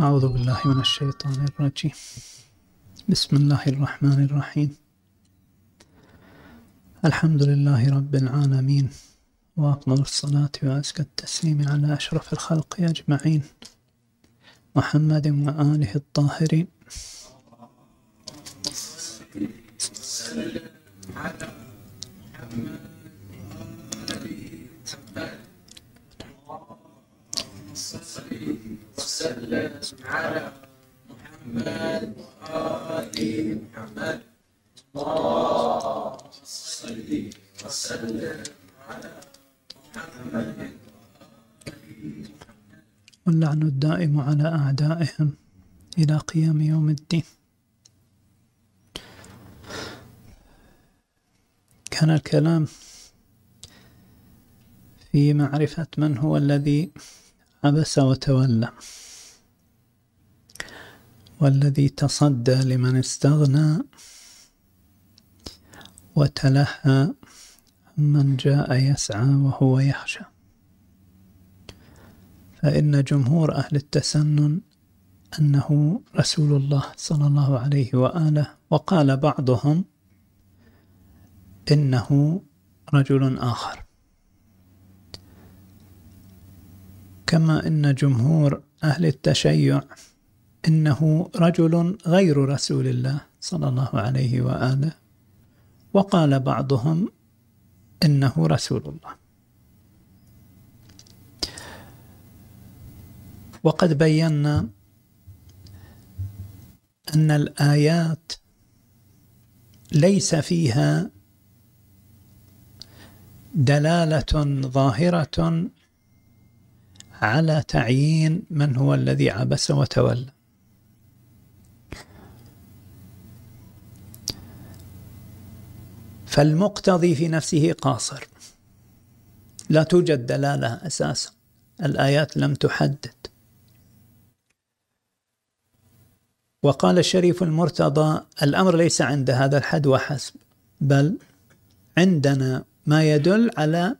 أعوذ بالله من الشيطان الرجيم. بسم الله الرحمن الرحيم. الحمد لله رب العالمين وأفضل الصلاة وأزكى التسليم على أشرف الخلق أجمعين. محمد وآله الطاهرين. على محمد وسلم على محمد وآل محمد اللهم صل وسلم على محمد واللعن الدائم على أعدائهم إلى قيام يوم الدين. كان الكلام في معرفة من هو الذي عبس وتولى. والذي تصدى لمن استغنى وتلهى من جاء يسعى وهو يخشى. فإن جمهور أهل التسنن أنه رسول الله صلى الله عليه وآله وقال بعضهم إنه رجل آخر. كما إن جمهور أهل التشيع إنه رجل غير رسول الله صلى الله عليه وآله. وقال بعضهم إنه رسول الله. وقد بينا أن الآيات ليس فيها دلالة ظاهرة على تعيين من هو الذي عبس وتولى. فالمقتضي في نفسه قاصر. لا توجد دلالة أساسا. الآيات لم تحدد. وقال الشريف المرتضى الأمر ليس عند هذا الحد وحسب بل عندنا ما يدل على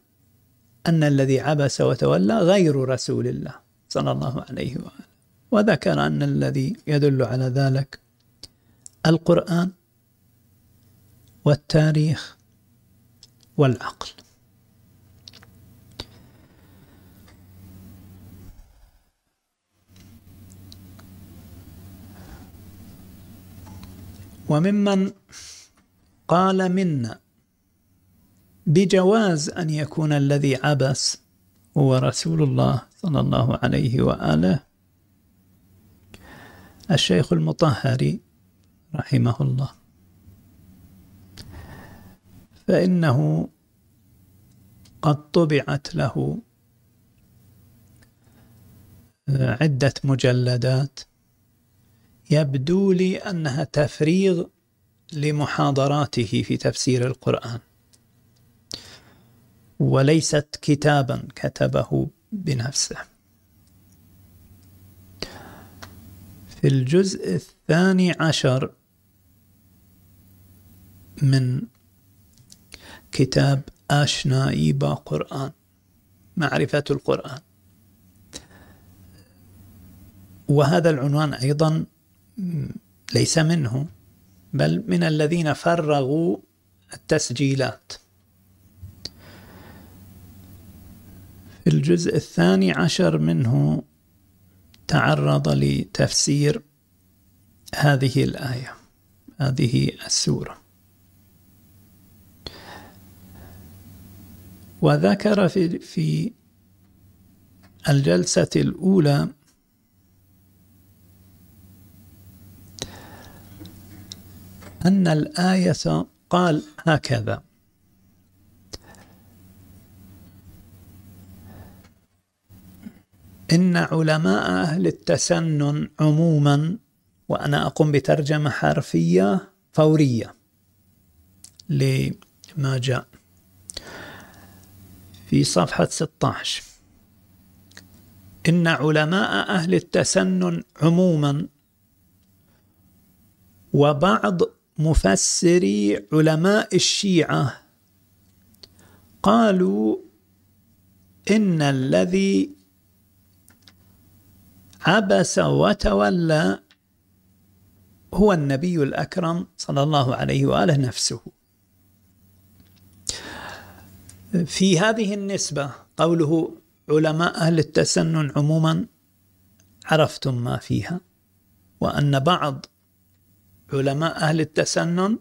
أن الذي عبس وتولى غير رسول الله صلى الله عليه وآله. وذكر أن الذي يدل على ذلك القرآن والتاريخ. والعقل. وممن قال منا بجواز أن يكون الذي عبس هو رسول الله صلى الله عليه وآله. الشيخ المطهري رحمه الله. فإنه قد طبعت له عدة مجلدات. يبدو لي أنها تفريغ لمحاضراته في تفسير القرآن. وليست كتابا كتبه بنفسه. في الجزء الثاني عشر من كتاب آشنائي قرآن معرفة القرآن. وهذا العنوان أيضا ليس منه بل من الذين فرغوا التسجيلات. في الجزء الثاني عشر منه تعرض لتفسير هذه الآية هذه السورة. وذكر في في الجلسة الأولى أن الآية قال هكذا. إن علماء أهل التسنن عموما وأنا أقوم بترجمة حرفية فورية لما جاء. في صفحة 16 إن علماء أهل التسنن عموما وبعض مفسري علماء الشيعة قالوا إن الذي عبس وتولى هو النبي الأكرم صلى الله عليه وآله نفسه. في هذه النسبة قوله علماء أهل التسنن عموما عرفتم ما فيها وأن بعض علماء أهل التسنن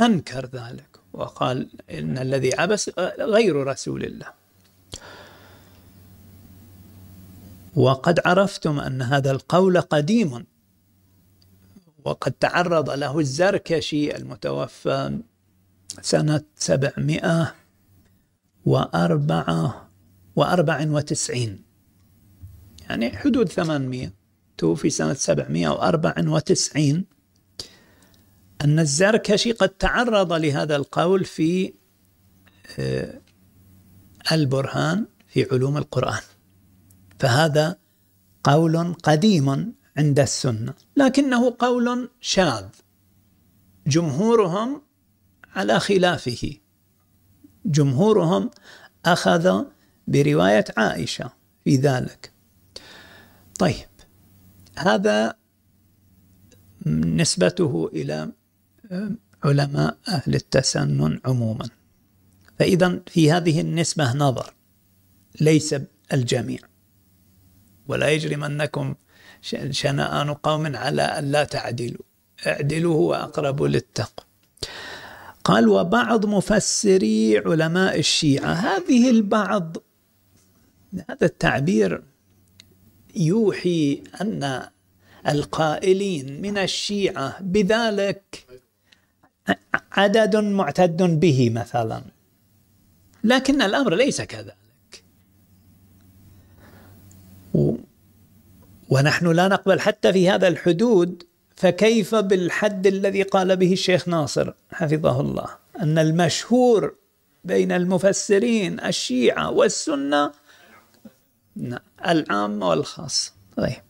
أنكر ذلك وقال إن الذي عبس غير رسول الله. وقد عرفتم أن هذا القول قديم وقد تعرض له الزركشي المتوفى سنة سبعمائة وأربعة وأربع وتسعين. يعني حدود ثمانمائة توفي سنة سبعمائة وأربع وتسعين. أن الزركشي قد تعرض لهذا القول في آه، البرهان في علوم القرآن. فهذا قول قديم عند السنة. لكنه قول شاذ. جمهورهم على خلافه. جمهورهم أخذ برواية عائشة في ذلك. طيب هذا نسبته إلى علماء أهل التسنن عموما. فإذا في هذه النسبة نظر ليس الجميع. ولا يجرمنكم شنآن قوم على أن لا تعدلوا. اعدلوا هو أقرب للتقوى. قال وبعض مفسري علماء الشيعة هذه البعض هذا التعبير يوحي أن القائلين من الشيعة بذلك عدد معتد به مثلا. لكن الأمر ليس كذلك. ونحن لا نقبل حتى في هذا الحدود فكيف بالحد الذي قال به الشيخ ناصر حفظه الله؟ أن المشهور بين المفسرين الشيعة والسنة العام والخاص. طيب.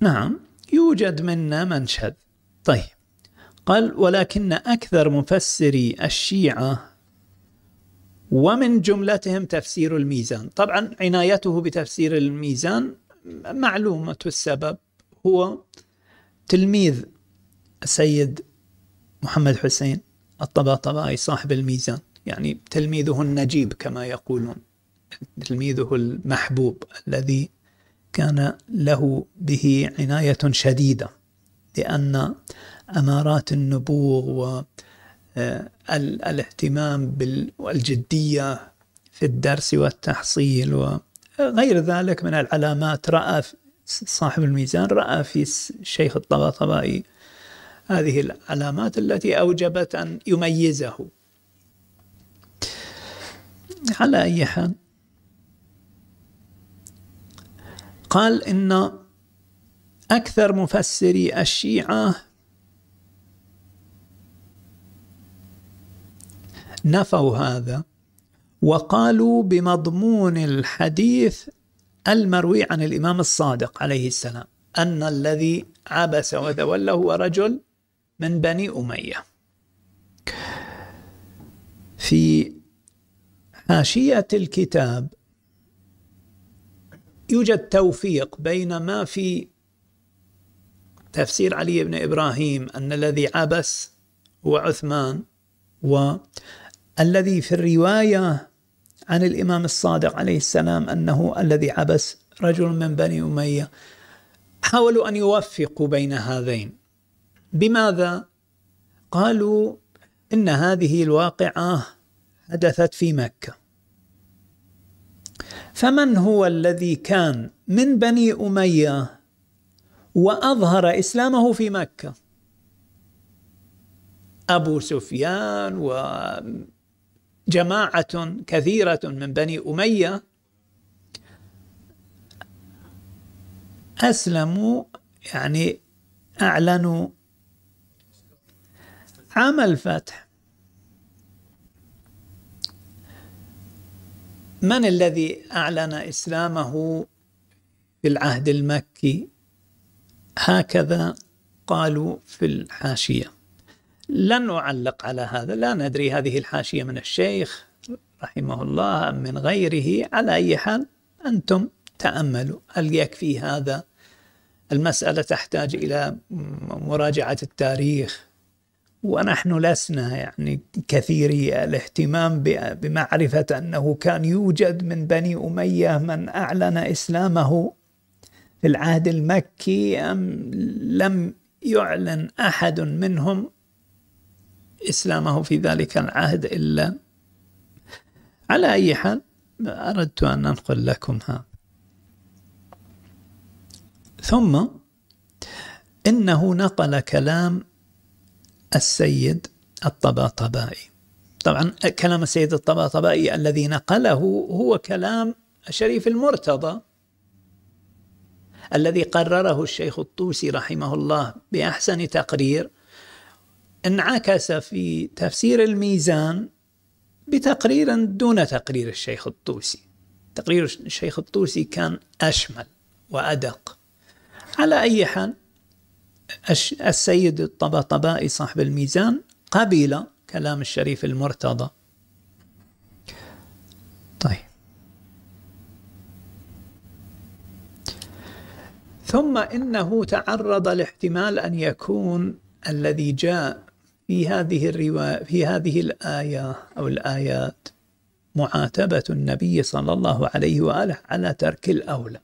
نعم يوجد منا من طيب. قال ولكن أكثر مفسري الشيعة ومن جملتهم تفسير الميزان. طبعا عنايته بتفسير الميزان معلومة السبب هو تلميذ السيد محمد حسين الطباطبائي صاحب الميزان. يعني تلميذه النجيب كما يقولون. تلميذه المحبوب الذي كان له به عناية شديدة لأن أمارات النبوغ والاهتمام بالجدية في الدرس والتحصيل وغير ذلك من العلامات رأى صاحب الميزان رأى في الشيخ الطباطبائي هذه العلامات التي أوجبت أن يميزه. على أي حال قال إن أكثر مفسري الشيعة نفوا هذا وقالوا بمضمون الحديث المروي عن الإمام الصادق عليه السلام أن الذي عبس وتولى هو رجل من بني أمية. في حاشية الكتاب يوجد توفيق بين ما في تفسير علي بن إبراهيم أن الذي عبس هو عثمان والذي في الرواية عن الإمام الصادق عليه السلام أنه الذي عبس رجل من بني أمية. حاولوا أن يوفقوا بين هذين. بماذا؟ قالوا إن هذه الواقعة حدثت في مكة. فمن هو الذي كان من بني أمية وأظهر إسلامه في مكة؟ أبو سفيان وجماعة كثيرة من بني أمية أسلموا يعني أعلنوا عام الفتح. من الذي أعلن إسلامه في العهد المكي؟ هكذا قالوا في الحاشية. لن أعلق على هذا. لا ندري هذه الحاشية من الشيخ رحمه الله أم من غيره. على أي حال أنتم تأملوا هل يكفي هذا؟ المسألة تحتاج إلى مراجعة التاريخ. ونحن لسنا يعني كثيري الاهتمام بمعرفة أنه كان يوجد من بني أمية من أعلن إسلامه في العهد المكي أم لم يعلن أحد منهم إسلامه في ذلك العهد إلا على أي حال أردت أن أنقل لكم هذا ثم إنه نقل كلام السيد الطباطبائي. طبعا كلام السيد الطباطبائي الذي نقله هو كلام الشريف المرتضى الذي قرره الشيخ الطوسي رحمه الله بأحسن تقرير انعكس في تفسير الميزان بتقرير دون تقرير الشيخ الطوسي. تقرير الشيخ الطوسي كان أشمل وأدق. على أي حال السيد الطباطبائي صاحب الميزان قبل كلام الشريف المرتضى. طيب. ثم إنه تعرض لاحتمال أن يكون الذي جاء في هذه الرواية في هذه الآية أو الآيات معاتبة النبي صلى الله عليه وآله على ترك الأولى.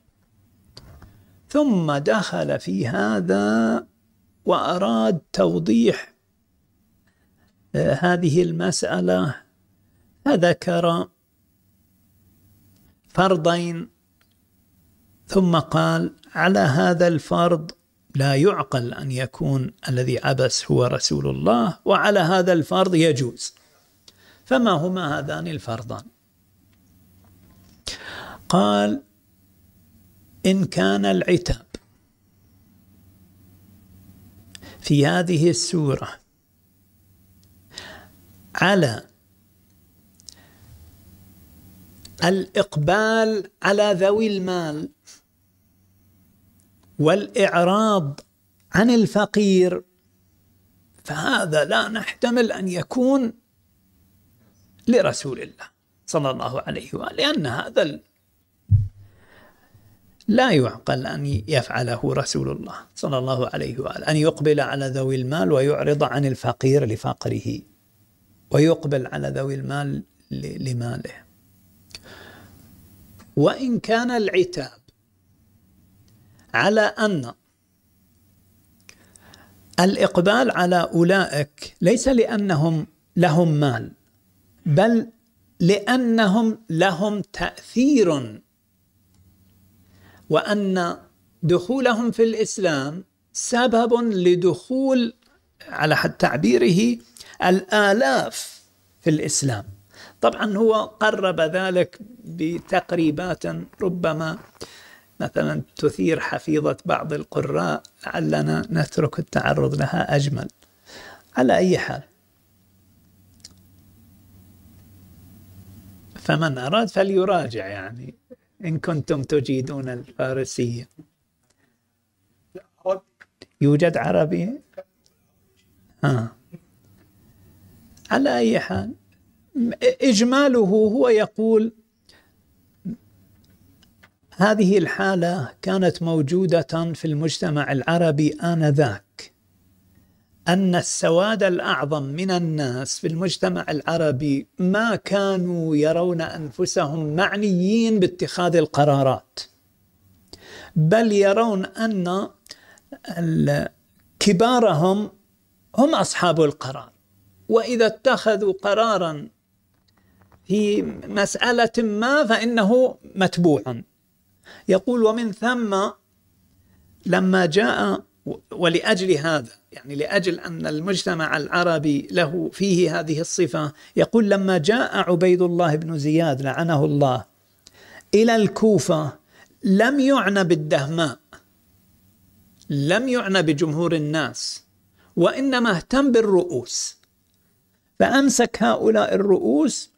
ثم دخل في هذا وأراد توضيح آه، هذه المسألة فذكر فرضين ثم قال على هذا الفرض لا يعقل أن يكون الذي عبس هو رسول الله وعلى هذا الفرض يجوز. فما هما هذان الفرضان؟ قال إن كان العتاب في هذه السورة على الإقبال على ذوي المال والإعراض عن الفقير. فهذا لا نحتمل أن يكون لرسول الله صلى الله عليه وآله لأن هذا لا يعقل أن يفعله رسول الله صلى الله عليه وآله أن يقبل على ذوي المال ويعرض عن الفقير لفقره ويقبل على ذوي المال لماله. وإن كان العتاب على أن الإقبال على أولئك ليس لأنهم لهم مال بل لأنهم لهم تأثير. وأن دخولهم في الإسلام سبب لدخول على حد تعبيره الآلاف في الإسلام. طبعا هو قرب ذلك بتقريبات ربما مثلا تثير حفيظة بعض القراء لعلنا نترك التعرض لها أجمل. على أي حال. فمن أراد فليراجع يعني إن كنتم تجيدون الفارسية. يوجد عربي؟ آه. على أي حال. إجماله هو يقول هذه الحالة كانت موجودة في المجتمع العربي آنذاك. أن السواد الأعظم من الناس في المجتمع العربي ما كانوا يرون أنفسهم معنيين باتخاذ القرارات. بل يرون أن كبارهم هم أصحاب القرار. وإذا اتخذوا قرارا في مسألة ما فإنه متبوع. يقول ومن ثم لما جاء ولأجل هذا يعني لأجل أن المجتمع العربي له فيه هذه الصفة يقول لما جاء عبيد الله بن زياد لعنه الله إلى الكوفة لم يعنى بالدهماء لم يعنى بجمهور الناس وإنما اهتم بالرؤوس. فأمسك هؤلاء الرؤوس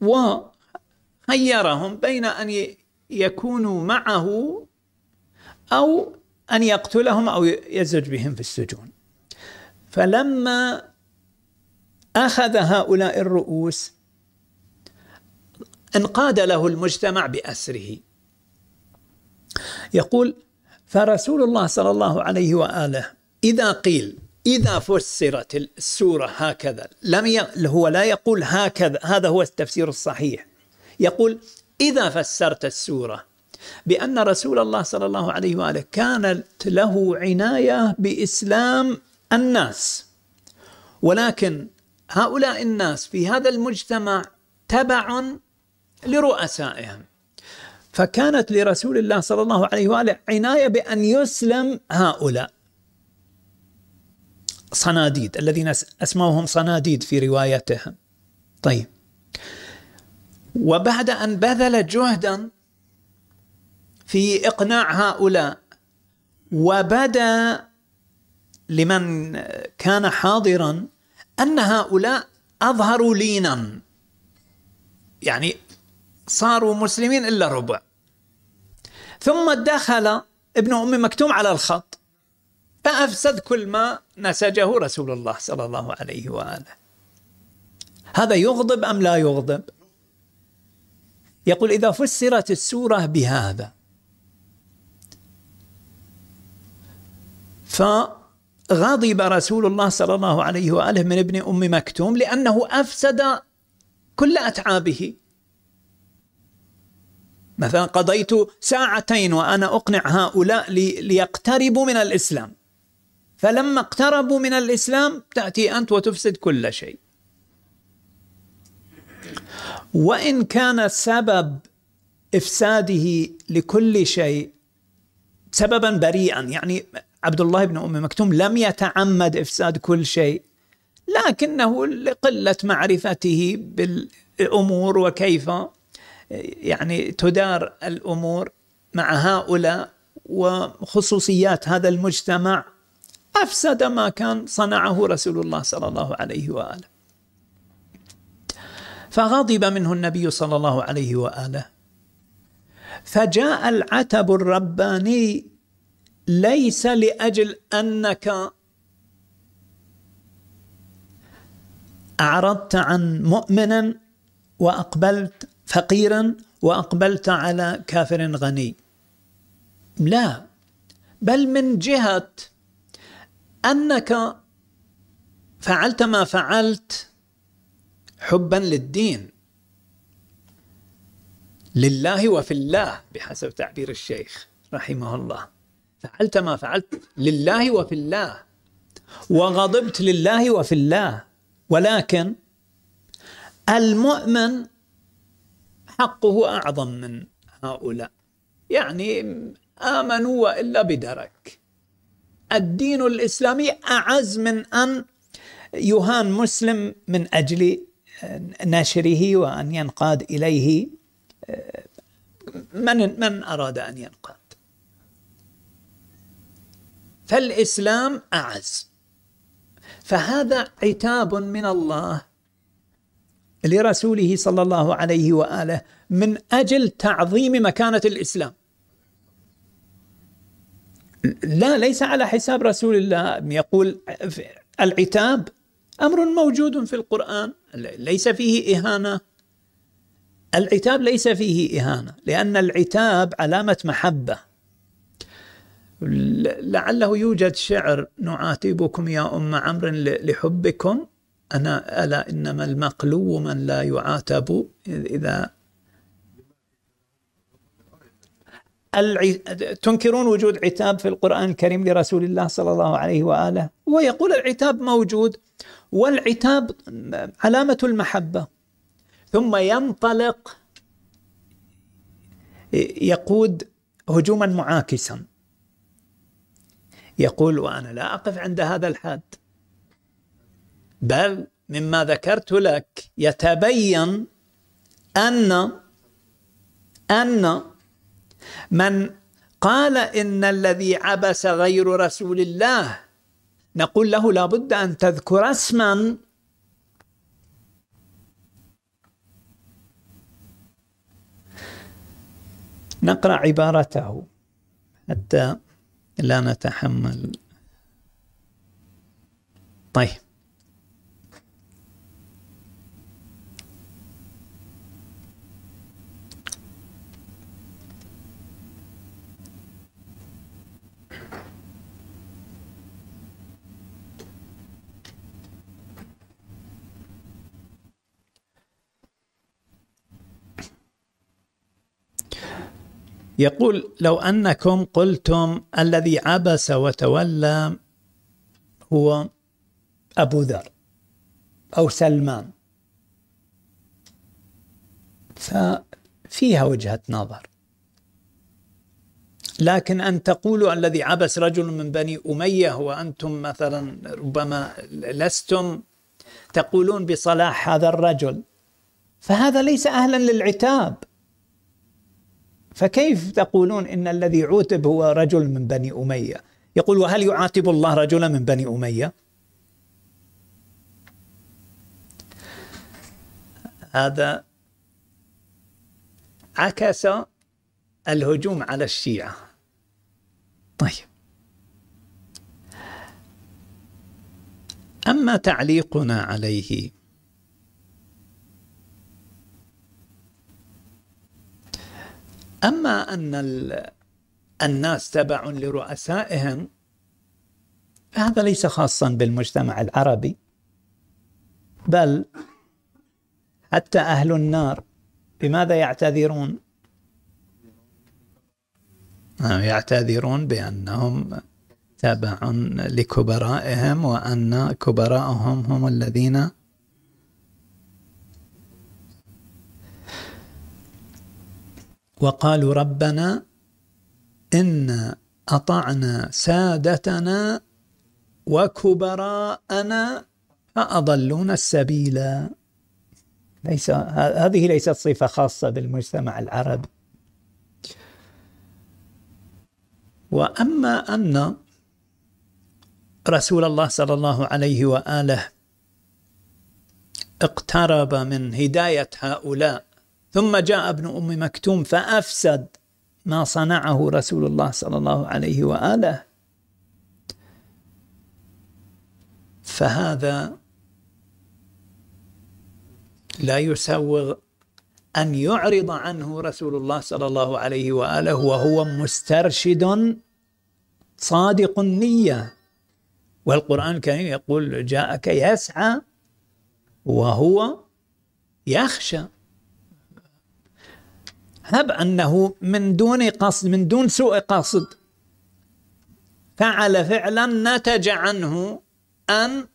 وخيرهم بين أن يكونوا معه أو أن يقتلهم أو يزج بهم في السجون. فلما أخذ هؤلاء الرؤوس انقاد له المجتمع بأسره. يقول فرسول الله صلى الله عليه وآله إذا قيل إذا فسرت السورة هكذا لم ي... هو لا يقول هكذا هذا هو التفسير الصحيح. يقول إذا فسرت السورة بأن رسول الله صلى الله عليه وآله كانت له عناية بإسلام الناس. ولكن هؤلاء الناس في هذا المجتمع تبع لرؤسائهم. فكانت لرسول الله صلى الله عليه وآله عناية بأن يسلم هؤلاء. صناديد الذين اسموهم صناديد في روايتهم. طيب. وبعد أن بذل جهدا في إقناع هؤلاء وبدأ لمن كان حاضرا أن هؤلاء أظهروا لينا. يعني صاروا مسلمين إلا ربع. ثم دخل ابن أم مكتوم على الخط فأفسد كل ما نسجه رسول الله صلى الله عليه وآله. هذا يغضب أم لا يغضب؟ يقول إذا فسرت السورة بهذا فغضب رسول الله صلى الله عليه وآله من ابن أم مكتوم لأنه أفسد كل أتعابه. مثلا قضيت ساعتين وأنا أقنع هؤلاء ليقتربوا من الإسلام فلما اقتربوا من الإسلام تأتي أنت وتفسد كل شيء. وإن كان سبب إفساده لكل شيء سببا بريئا يعني عبد الله بن أم مكتوم لم يتعمد إفساد كل شيء لكنه لقلة معرفته بالأمور وكيف يعني تدار الأمور مع هؤلاء وخصوصيات هذا المجتمع أفسد ما كان صنعه رسول الله صلى الله عليه وآله. فغضب منه النبي صلى الله عليه وآله. فجاء العتب الرباني ليس لأجل أنك أعرضت عن مؤمن وأقبلت فقيرا وأقبلت على كافر غني لا بل من جهة أنك فعلت ما فعلت حبا للدين. لله وفي الله بحسب تعبير الشيخ رحمه الله. فعلت ما فعلت لله وفي الله. وغضبت لله وفي الله. ولكن المؤمن حقه أعظم من هؤلاء. يعني آمنوا وإلا بدرك. الدين الإسلامي أعز من أن يهان مسلم من أجل نشره وأن ينقاد إليه من من أراد أن ينقاد. فالإسلام أعز. فهذا عتاب من الله لرسوله صلى الله عليه وآله من أجل تعظيم مكانة الإسلام. لا ليس على حساب رسول الله. يقول العتاب أمر موجود في القرآن. ليس فيه إهانة. العتاب ليس فيه إهانة لأن العتاب علامة محبة. لعله يوجد شعر نعاتبكم يا أم عمرو لحبكم. أنا ألا إنما المقلو من لا يعاتب. إذا الع... تنكرون وجود عتاب في القرآن الكريم لرسول الله صلى الله عليه وآله؟ ويقول العتاب موجود. والعتاب علامة المحبة. ثم ينطلق يقود هجوما معاكسا. يقول وأنا لا أقف عند هذا الحد. بل مما ذكرت لك يتبين أن أن من قال إن الذي عبس غير رسول الله نقول له لابد أن تذكر اسما. نقرأ عبارته. حتى لا نتحمل. طيب. يقول لو أنكم قلتم الذي عبس وتولى هو أبو ذر أو سلمان. ففيها وجهة نظر. لكن أن تقولوا الذي عبس رجل من بني أمية وأنتم مثلا ربما لستم تقولون بصلاح هذا الرجل فهذا ليس أهلا للعتاب. فكيف تقولون إن الذي عوتب هو رجل من بني أمية؟ يقول وهل يعاتب الله رجلا من بني أمية؟ هذا عكس الهجوم على الشيعة. طيب. أما تعليقنا عليه أما أن الناس تبع لرؤسائهم هذا ليس خاصا بالمجتمع العربي بل حتى أهل النار بماذا يعتذرون؟ يعتذرون بأنهم تبع لكبرائهم وأن كبراءهم هم الذين وقالوا ربنا إن أطعنا سادتنا وكبراءنا فأضلونا السبيل ليس هذه ليست صفة خاصة بالمجتمع العربي وأما أن رسول الله صلى الله عليه وآله اقترب من هداية هؤلاء ثم جاء ابن أم مكتوم فأفسد ما صنعه رسول الله صلى الله عليه وآله. فهذا لا يسوغ أن يعرض عنه رسول الله صلى الله عليه وآله وهو مسترشد صادق النية. والقرآن الكريم يقول جاءك يسعى وهو يخشى. هب أنه من دون قصد من دون سوء قصد. فعل فعلا نتج عنه أن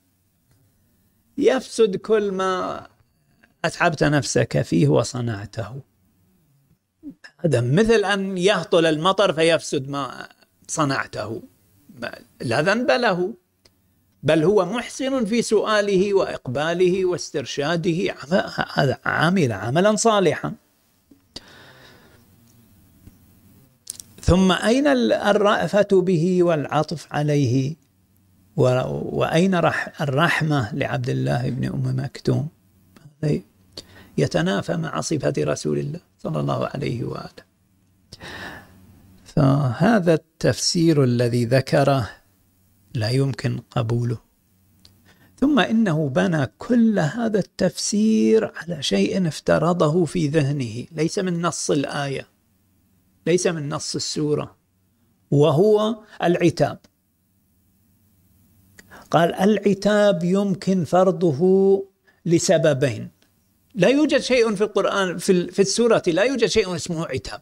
يفسد كل ما أتعبت نفسك فيه وصنعته. هذا مثل أن يهطل المطر فيفسد ما صنعته. لا ذنب له بل هو محسن في سؤاله وإقباله واسترشاده. هذا عامل عملا صالحا. ثم أين الرأفة به والعطف عليه؟ وأين الرحمة لعبد الله بن أم مكتوم؟ يتنافى مع صفة رسول الله صلى الله عليه وآله. فهذا التفسير الذي ذكره لا يمكن قبوله. ثم إنه بنى كل هذا التفسير على شيء افترضه في ذهنه ليس من نص الآية. ليس من نص السورة وهو العتاب. قال العتاب يمكن فرضه لسببين. لا يوجد شيء في القرآن في, السورة لا يوجد شيء اسمه عتاب.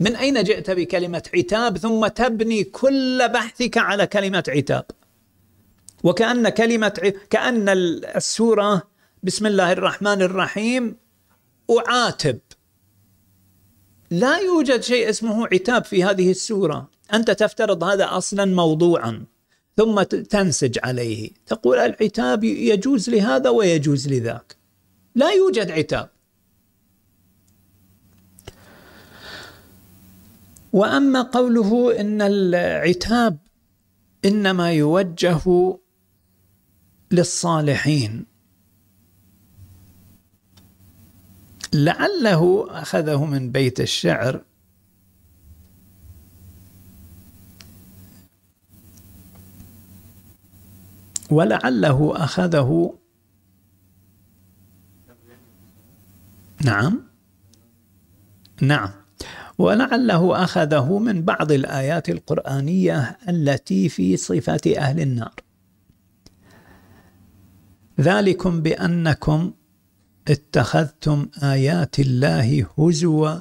من أين جئت بكلمة عتاب؟ ثم تبني كل بحثك على كلمة عتاب. وكأن كلمة كأن السورة بسم الله الرحمن الرحيم أعاتب. لا يوجد شيء اسمه عتاب في هذه السورة. أنت تفترض هذا أصلا موضوعا ثم تنسج عليه. تقول العتاب يجوز لهذا ويجوز لذاك. لا يوجد عتاب. وأما قوله إن العتاب إنما يوجه للصالحين لعله أخذه من بيت الشعر. ولعله أخذه نعم. نعم. ولعله أخذه من بعض الآيات القرآنية التي في صفه أهل النار. ذلكم بأنكم اتخذتم آيات الله هزوا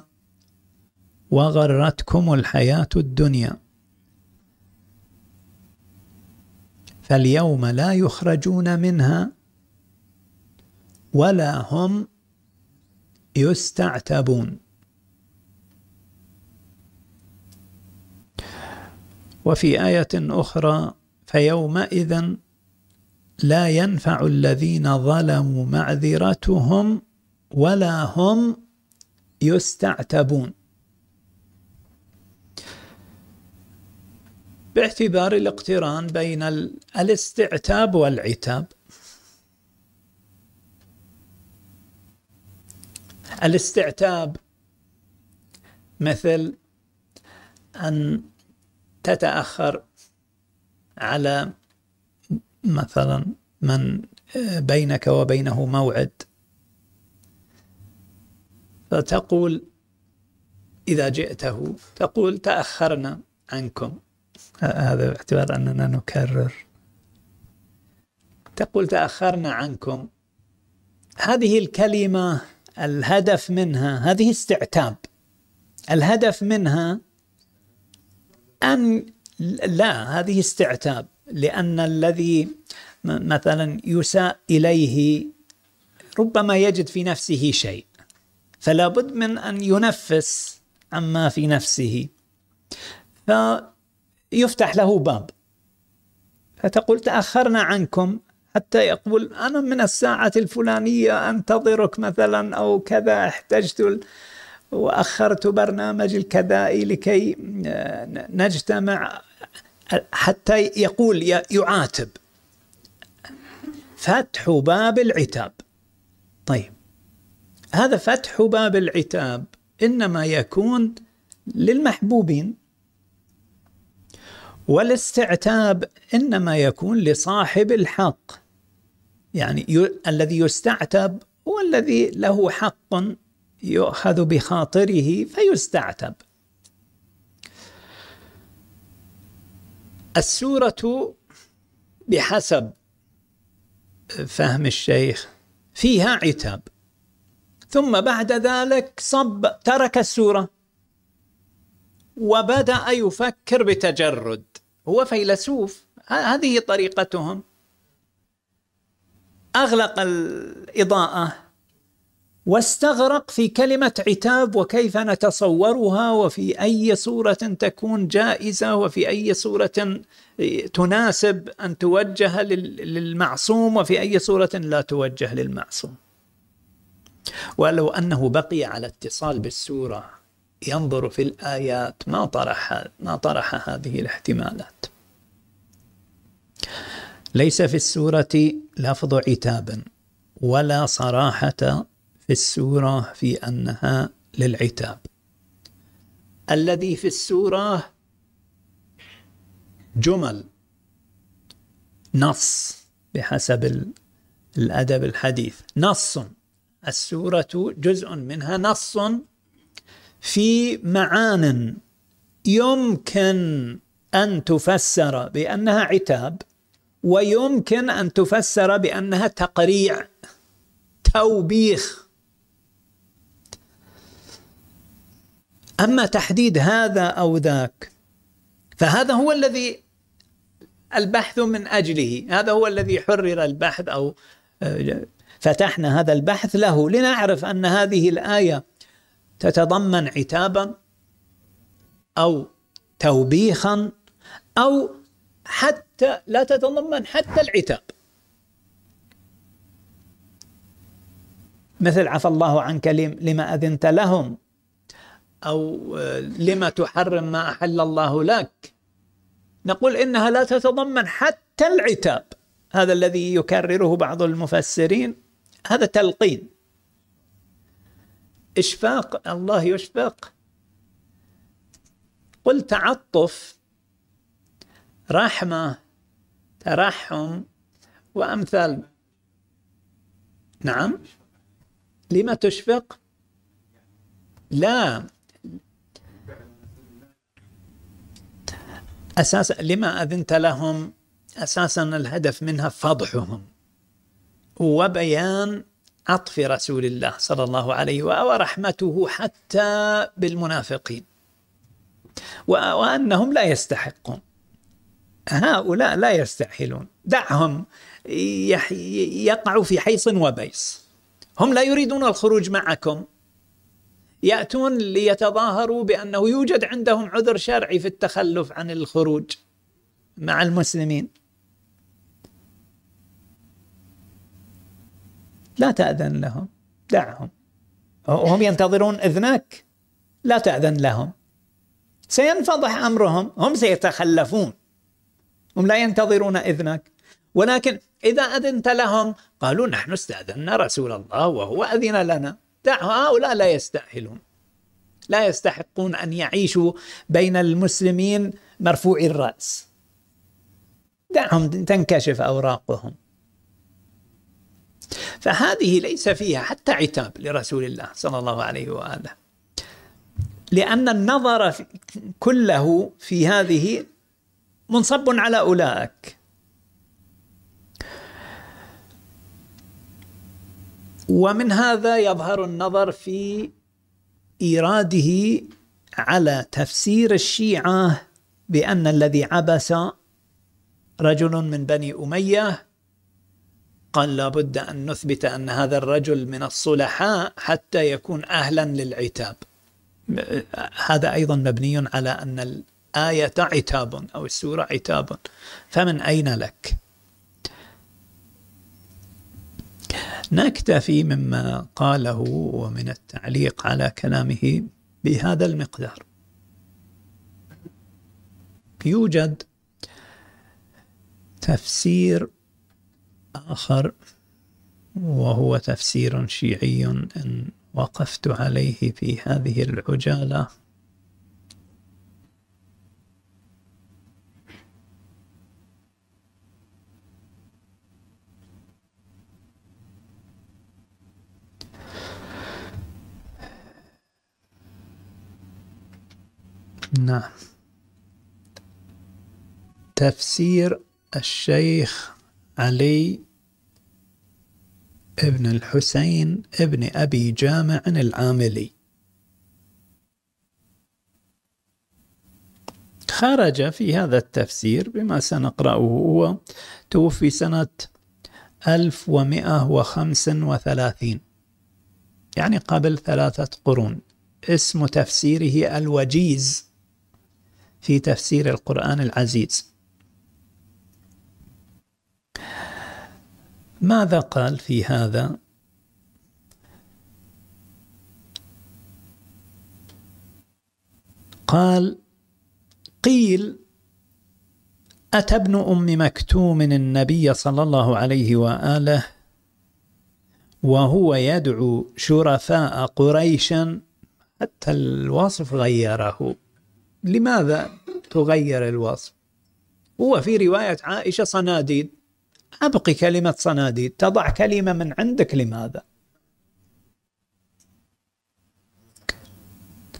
وغرتكم الحياة الدنيا. فاليوم لا يخرجون منها ولا هم يستعتبون. وفي آية أخرى فيومئذ لا ينفع الذين ظلموا معذرتهم ولا هم يستعتبون. باعتبار الاقتران بين الاستعتاب والعتاب. الاستعتاب مثل أن تتأخر على مثلا من بينك وبينه موعد. فتقول إذا جئته تقول تأخرنا عنكم. هذا باعتبار أننا نكرر. تقول تأخرنا عنكم. هذه الكلمة الهدف منها هذه استعتاب. الهدف منها أن لا هذه استعتاب. لأن الذي مثلا يساء إليه ربما يجد في نفسه شيء فلا بد من أن ينفس عما في نفسه. فيفتح له باب. فتقول تأخرنا عنكم حتى يقول أنا من الساعة الفلانية أنتظرك مثلا أو كذا احتجت وأخرت برنامج الكذائي لكي نجتمع حتى يقول يعاتب. فتح باب العتاب. طيب. هذا فتح باب العتاب إنما يكون للمحبوبين. والاستعتاب إنما يكون لصاحب الحق. يعني ي... الذي يستعتب هو الذي له حق يؤخذ بخاطره فيستعتب. السورة بحسب فهم الشيخ فيها عتاب. ثم بعد ذلك صب ترك السورة. وبدأ يفكر بتجرد. هو فيلسوف. هذه طريقتهم. أغلق الإضاءة. واستغرق في كلمة عتاب وكيف نتصورها وفي أي صورة تكون جائزة وفي أي صورة تناسب أن توجه للمعصوم وفي أي صورة لا توجه للمعصوم. ولو أنه بقي على اتصال بالسورة ينظر في الآيات ما طرح ما طرح هذه الاحتمالات. ليس في السورة لفظ عتاب ولا صراحة في السورة في أنها للعتاب. الذي في السورة جمل نص بحسب الأدب الحديث. نص السورة جزء منها نص في معان يمكن أن تفسر بأنها عتاب ويمكن أن تفسر بأنها تقريع توبيخ. أما تحديد هذا أو ذاك فهذا هو الذي البحث من أجله هذا هو الذي حرر البحث أو آه، فتحنا هذا البحث له لنعرف أن هذه الآية تتضمن عتابا أو توبيخا أو حتى لا تتضمن حتى العتاب. مثل عفى الله عنك لما أذنت لهم أو لما تحرم ما أحل الله لك. نقول إنها لا تتضمن حتى العتاب. هذا الذي يكرره بعض المفسرين. هذا تلقين. إشفاق الله يشفق. قل تعطف رحمة ترحم وأمثال. نعم. لما تشفق؟ لا. أساسا لما أذنت لهم أساسا الهدف منها فضحهم وبيان عطف رسول الله صلى الله عليه وآله ورحمته حتى بالمنافقين. وأنهم لا يستحقون. هؤلاء لا يستأهلون دعهم يقعوا في حيص وبيص. هم لا يريدون الخروج معكم. يأتون ليتظاهروا بأنه يوجد عندهم عذر شرعي في التخلف عن الخروج مع المسلمين. لا تأذن لهم دعهم. هم ينتظرون إذنك لا تأذن لهم. سينفضح أمرهم هم سيتخلفون. هم لا ينتظرون إذنك. ولكن إذا أذنت لهم قالوا نحن استأذنا رسول الله وهو أذن لنا. هؤلاء لا يستأهلون. لا يستحقون أن يعيشوا بين المسلمين مرفوعي الرأس. دعهم تنكشف أوراقهم. فهذه ليس فيها حتى عتاب لرسول الله صلى الله عليه وآله. لأن النظر كله في هذه منصب على أولئك. ومن هذا يظهر النظر في إيراده على تفسير الشيعة بأن الذي عبس رجل من بني أمية قال لابد أن نثبت أن هذا الرجل من الصلحاء حتى يكون أهلا للعتاب. هذا أيضا مبني على أن الآية عتاب أو السورة عتاب. فمن أين لك؟ نكتفي مما قاله ومن التعليق على كلامه بهذا المقدار. يوجد تفسير آخر وهو تفسير شيعي إن وقفت عليه في هذه العجالة. نعم. تفسير الشيخ علي ابن الحسين ابن أبي جامع العاملي. خرج في هذا التفسير بما سنقرأه هو توفي سنة 1135 يعني قبل ثلاثة قرون. اسم تفسيره الوجيز. في تفسير القرآن العزيز. ماذا قال في هذا؟ قال قيل أتى ابن أم مكتوم النبي صلى الله عليه وآله وهو يدعو شرفاء قريشا حتى الوصف غيره. لماذا تغير الوصف؟ هو في رواية عائشة صناديد. أبقي كلمة صناديد. تضع كلمة من عندك لماذا؟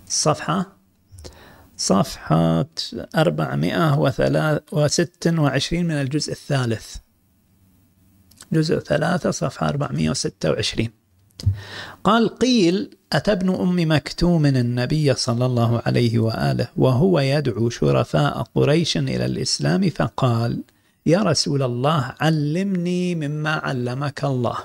صفحة. صفحة 426 من الجزء الثالث. جزء ثلاثة صفحة 426 قال قيل أتى ابن أم مكتوم النبي صلى الله عليه وآله وهو يدعو شرفاء قريش إلى الإسلام فقال يا رسول الله علمني مما علمك الله.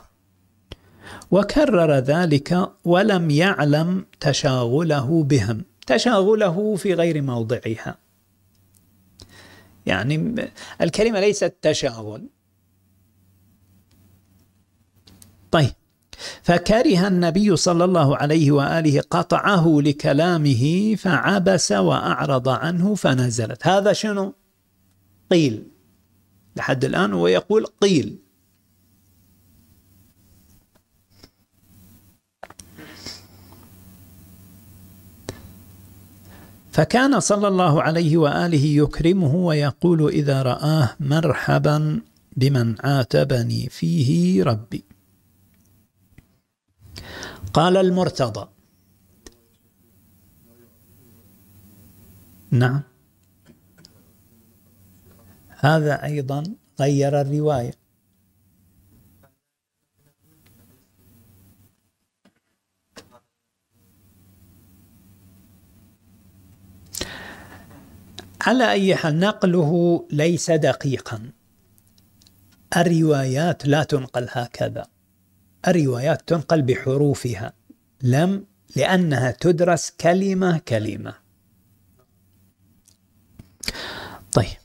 وكرر ذلك ولم يعلم تشاغله بهم. تشاغله في غير موضعها. يعني الكلمة ليست تشاغل. طيب فكره النبي صلى الله عليه وآله قطعه لكلامه فعبس وأعرض عنه فنزلت. هذا شنو؟ قيل. لحد الآن هو يقول قيل. فكان صلى الله عليه وآله يكرمه ويقول إذا رآه مرحبا بمن عاتبني فيه ربي. قال المرتضى. نعم. هذا أيضا غير الرواية. على أي حال نقله ليس دقيقا. الروايات لا تنقل هكذا. الروايات تنقل بحروفها. لم لأنها تدرس كلمة كلمة. طيب.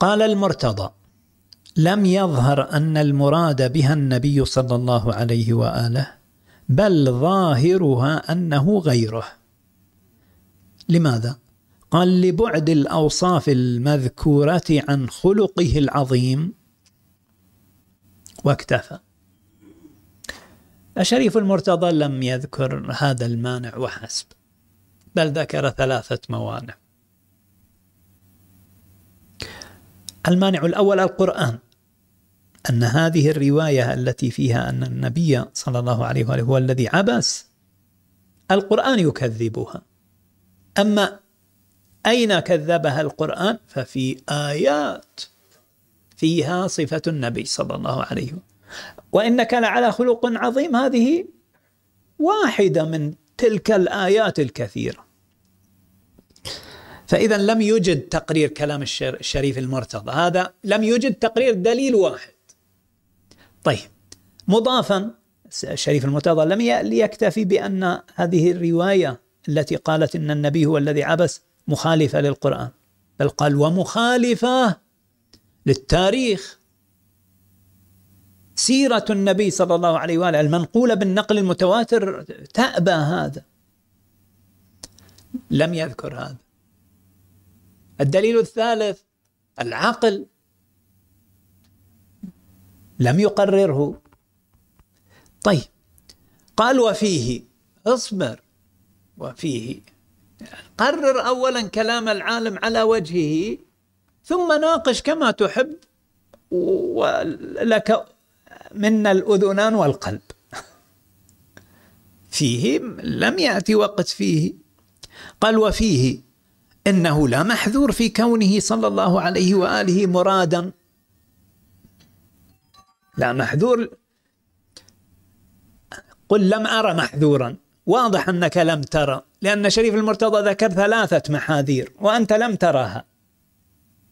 قال المرتضى لم يظهر أن المراد بها النبي صلى الله عليه وآله بل ظاهرها أنه غيره. لماذا؟ قال لبعد الأوصاف المذكورة عن خلقه العظيم. واكتفى. الشريف المرتضى لم يذكر هذا المانع وحسب بل ذكر ثلاثة موانع. المانع الأول القرآن أن هذه الرواية التي فيها أن النبي صلى الله عليه وآله هو الذي عبس القرآن يكذبها. أما أين كذبها القرآن؟ ففي آيات فيها صفة النبي صلى الله عليه وسلم وإنك لعلى خلق عظيم. هذه واحدة من تلك الآيات الكثيرة. فإذا لم يوجد تقرير كلام الشريف المرتضى. هذا لم يوجد تقرير دليل واحد. طيب مضافا الشريف المرتضى لم يكتفي بأن هذه الرواية التي قالت إن النبي هو الذي عبس مخالفة للقرآن بل قال ومخالفة للتاريخ. سيرة النبي صلى الله عليه وآله المنقولة بالنقل المتواتر تأبى هذا. لم يذكر هذا. الدليل الثالث العقل لم يقرره. طيب قال وفيه اصبر. وفيه قرر اولا كلام العالم على وجهه ثم ناقش كما تحب ولك منا الأذنان والقلب. فيه لم يأتي وقت فيه. قال وفيه إنه لا محذور في كونه صلى الله عليه وآله مرادا. لا محذور. قل لم أرى محذورا. واضح أنك لم ترى لأن شريف المرتضى ذكر ثلاثة محاذير وأنت لم تراها.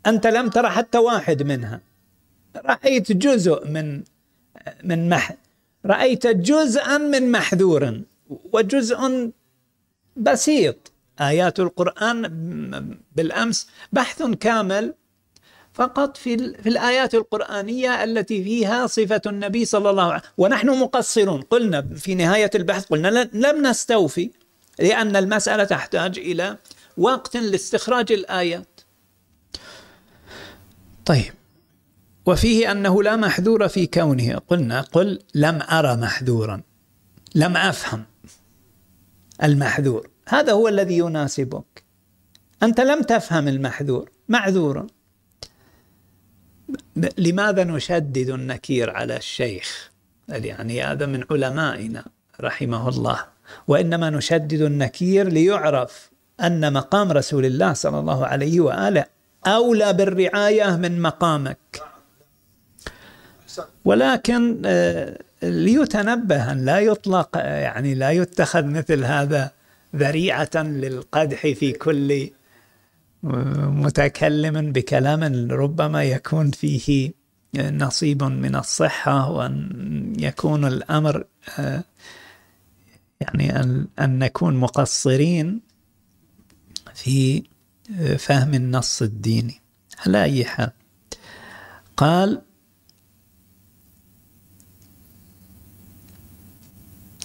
أنت لم ترى حتى واحد منها. رأيت جزء من من مح رأيت جزءا من محذور وجزء بسيط. آيات القرآن بالأمس بحث كامل فقط في, في الآيات القرآنية التي فيها صفة النبي صلى الله عليه وسلم. ونحن مقصرون. قلنا في نهاية البحث قلنا لم نستوفي لأن المسألة تحتاج إلى وقت لاستخراج الآيات. طيب. وفيه أنه لا محذور في كونه. قلنا قل لم أرى محذورا. لم أفهم المحذور. هذا هو الذي يناسبك. أنت لم تفهم المحذور. معذورا لماذا نشدد النكير على الشيخ؟ يعني هذا من علمائنا رحمه الله. وإنما نشدد النكير ليعرف أن مقام رسول الله صلى الله عليه وآله أولى بالرعاية من مقامك. ولكن آه، ليتنبه أن لا يطلق يعني لا يتخذ مثل هذا ذريعة للقدح في كل متكلم بكلام ربما يكون فيه نصيب من الصحة وأن يكون الأمر آه، يعني أن نكون مقصرين في آه، فهم النص الديني. على أي حال قال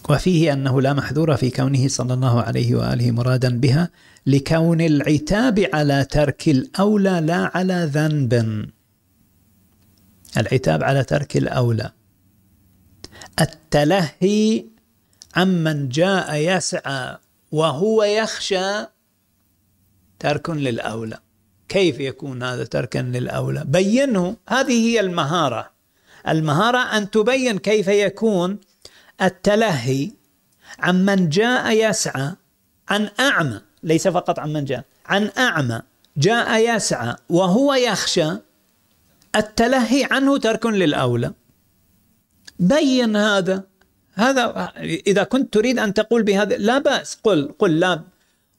وفيه أنه لا محذور في كونه صلى الله عليه وآله مرادا بها لكون العتاب على ترك الأولى لا على ذنب. العتاب على ترك الأولى. التلهي عمن جاء يسعى وهو يخشى ترك للأولى. كيف يكون هذا تركا للأولى؟ بينه. هذه هي المهارة. المهارة أن تبين كيف يكون التلهي عمن جاء يسعى عن أعمى ليس فقط عمن جاء عن أعمى جاء يسعى وهو يخشى التلهي عنه ترك للأولى. بين هذا هذا إذا كنت تريد أن تقول بهذا لا بأس قل قل لا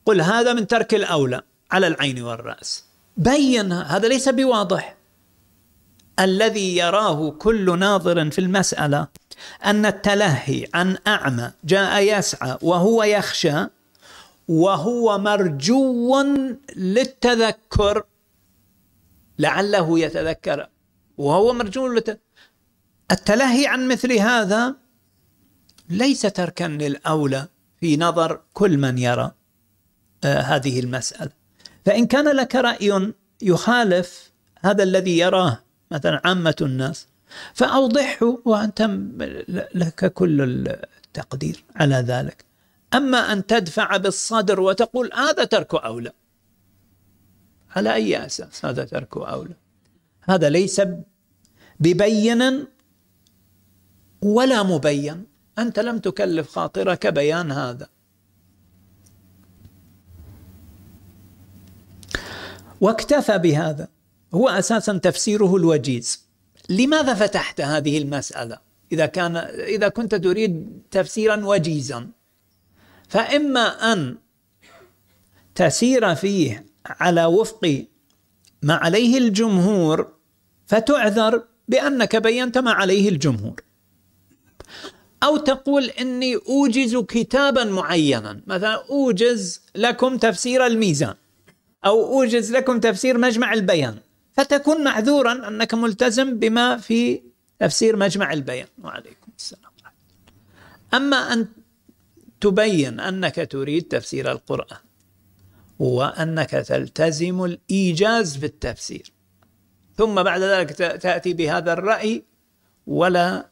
قل هذا من ترك الأولى على العين والرأس. بين هذا ليس بواضح. الذي يراه كل ناظر في المسألة أن التلهي عن أعمى جاء يسعى وهو يخشى وهو مرجو للتذكر لعله يتذكر وهو مرجو التلهي عن مثل هذا ليس تركا للأولى في نظر كل من يرى آه هذه المسألة. فإن كان لك رأي يخالف هذا الذي يراه مثلا عامة الناس فأوضحه وأنت لك كل التقدير على ذلك. أما أن تدفع بالصدر وتقول هذا ترك أولى على أي أساس هذا ترك أولى هذا ليس ببين ولا مبين. أنت لم تكلف خاطرك بيان هذا. واكتفى بهذا. هو أساسا تفسيره الوجيز. لماذا فتحت هذه المسألة؟ إذا كان إذا كنت تريد تفسيرا وجيزا. فإما أن تسير فيه على وفق ما عليه الجمهور فتعذر بأنك بينت ما عليه الجمهور. أو تقول إني أوجز كتابا معينا. مثلا أوجز لكم تفسير الميزان. أو أوجز لكم تفسير مجمع البيان. فتكون معذورا أنك ملتزم بما في تفسير مجمع البيان. وعليكم السلام. أما أن تبين أنك تريد تفسير القرآن وأنك تلتزم الإيجاز في التفسير ثم بعد ذلك تأتي بهذا الرأي ولا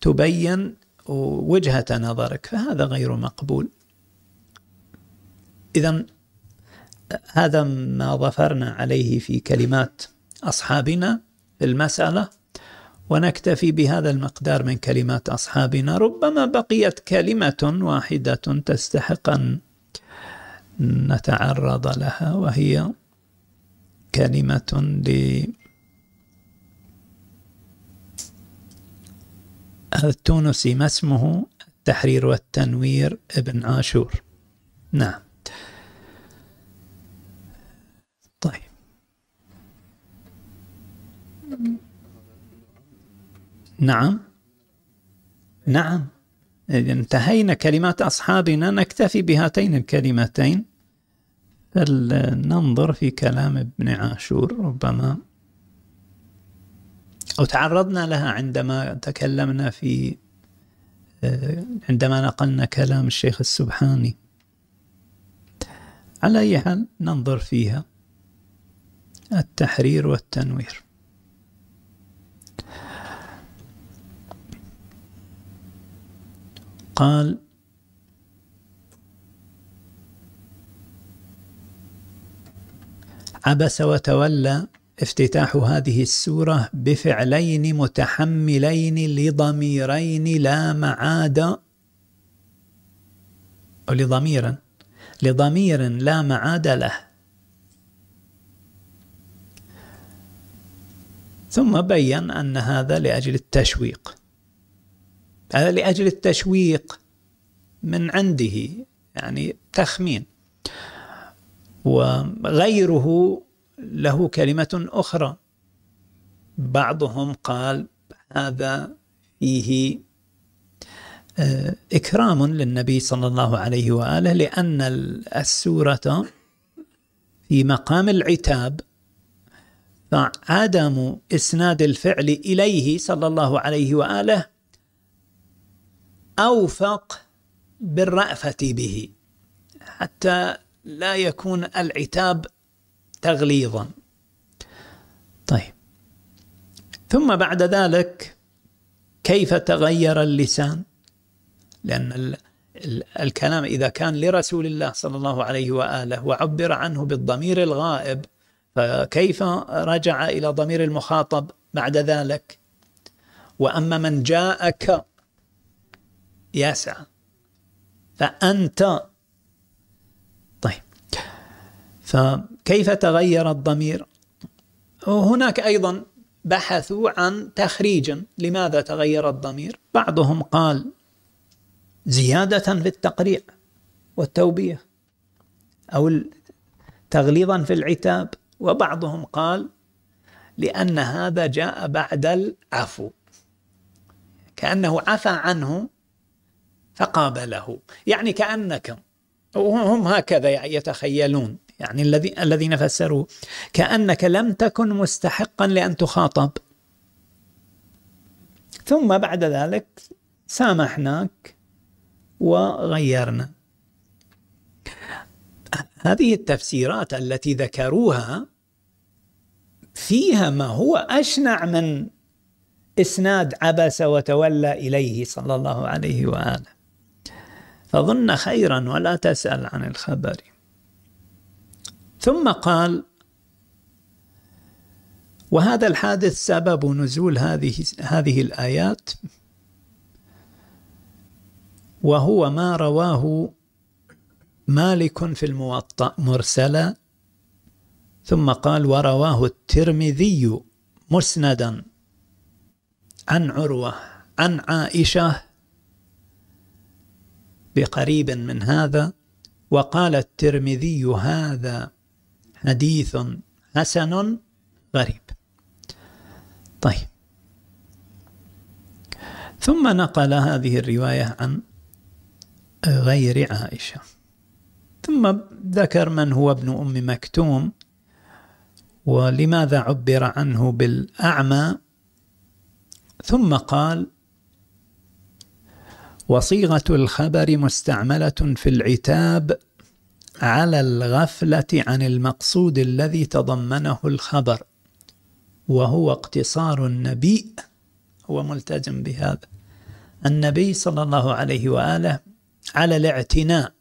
تبين وجهة نظرك فهذا غير مقبول. إذا هذا ما ظفرنا عليه في كلمات أصحابنا في المسألة ونكتفي بهذا المقدار من كلمات أصحابنا. ربما بقيت كلمة واحدة تستحق أن نتعرض لها وهي كلمة ل التونسي ما اسمه؟ التحرير والتنوير ابن عاشور. نعم طيب نعم. نعم. انتهينا كلمات أصحابنا. نكتفي بهاتين الكلمتين. فلننظر في كلام ابن عاشور. ربما أو تعرضنا لها عندما تكلمنا في عندما نقلنا كلام الشيخ السبحاني. على أي حال ننظر فيها. التحرير والتنوير. قال عبس وتولى افتتاح هذه السورة بفعلين متحملين لضميرين لا معاد أو لضمير لضمير لا معاد له. ثم بين أن هذا لأجل التشويق. هذا لأجل التشويق من عنده يعني تخمين. وغيره له كلمة أخرى. بعضهم قال هذا فيه آه، إكرام للنبي صلى الله عليه وآله لأن السورة في مقام العتاب فعدم إسناد الفعل إليه صلى الله عليه وآله أوفق بالرأفة به حتى لا يكون العتاب تغليظا. طيب. ثم بعد ذلك كيف تغير اللسان؟ لأن الكلام إذا كان لرسول الله صلى الله عليه وآله وعبر عنه بالضمير الغائب فكيف رجع إلى ضمير المخاطب بعد ذلك؟ وأما من جاءك يسعى فأنت طيب. فكيف تغير الضمير؟ وهناك أيضا بحثوا عن تخريج لماذا تغير الضمير. بعضهم قال زيادة في التقريع والتوبية أو تغليظا في العتاب وبعضهم قال لأن هذا جاء بعد العفو. كأنه عفى عنه فقابله. يعني كأنك هم هكذا يتخيلون يعني الذي الذين فسروا كأنك لم تكن مستحقا لأن تخاطب. ثم بعد ذلك سامحناك وغيرنا. هذه التفسيرات التي ذكروها فيها ما هو أشنع من إسناد عبس وتولى إليه صلى الله عليه وآله. فظن خيرا ولا تسأل عن الخبر. ثم قال وهذا الحادث سبب نزول هذه هذه الآيات وهو ما رواه مالك في الموطأ مرسلا. ثم قال ورواه الترمذي مسندا عن عروة عن عائشة بقريب من هذا وقال الترمذي هذا حديث حسن غريب. طيب. ثم نقل هذه الرواية عن غير عائشة. ثم ذكر من هو ابن أم مكتوم ولماذا عبر عنه بالأعمى؟ ثم قال وصيغة الخبر مستعملة في العتاب على الغفلة عن المقصود الذي تضمنه الخبر وهو اقتصار النبي هو ملتزم بهذا. النبي صلى الله عليه وآله على الاعتناء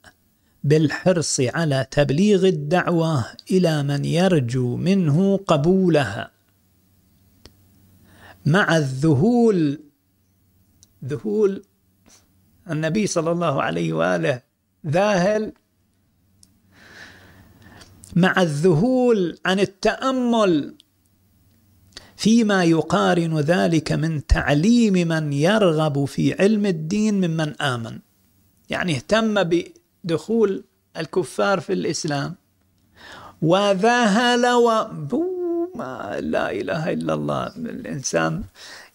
بالحرص على تبليغ الدعوة إلى من يرجو منه قبولها مع الذهول ذهول النبي صلى الله عليه وآله ذاهل مع الذهول عن التأمل فيما يقارن ذلك من تعليم من يرغب في علم الدين ممن آمن. يعني اهتم بدخول الكفار في الإسلام وذهل و ما لا إله إلا الله. الإنسان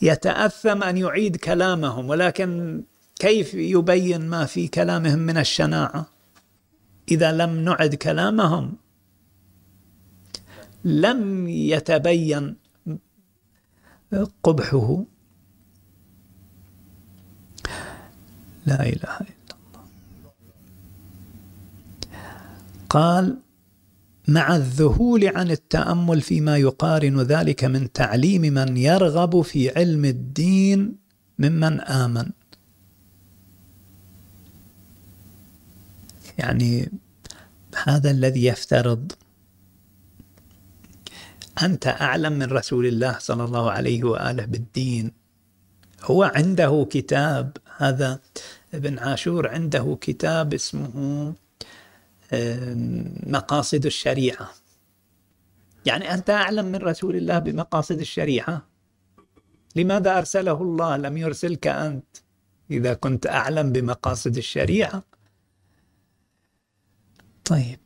يتأثم أن يعيد كلامهم ولكن كيف يبين ما في كلامهم من الشناعة؟ إذا لم نعد كلامهم لم يتبين قبحه. لا إله إلا الله. قال مع الذهول عن التأمل فيما يقارن ذلك من تعليم من يرغب في علم الدين ممن آمن. يعني هذا الذي يفترض أنت أعلم من رسول الله صلى الله عليه وآله بالدين. هو عنده كتاب هذا ابن عاشور عنده كتاب اسمه مقاصد الشريعة. يعني أنت أعلم من رسول الله بمقاصد الشريعة؟ لماذا أرسله الله لم يرسلك أنت إذا كنت أعلم بمقاصد الشريعة؟ طيب.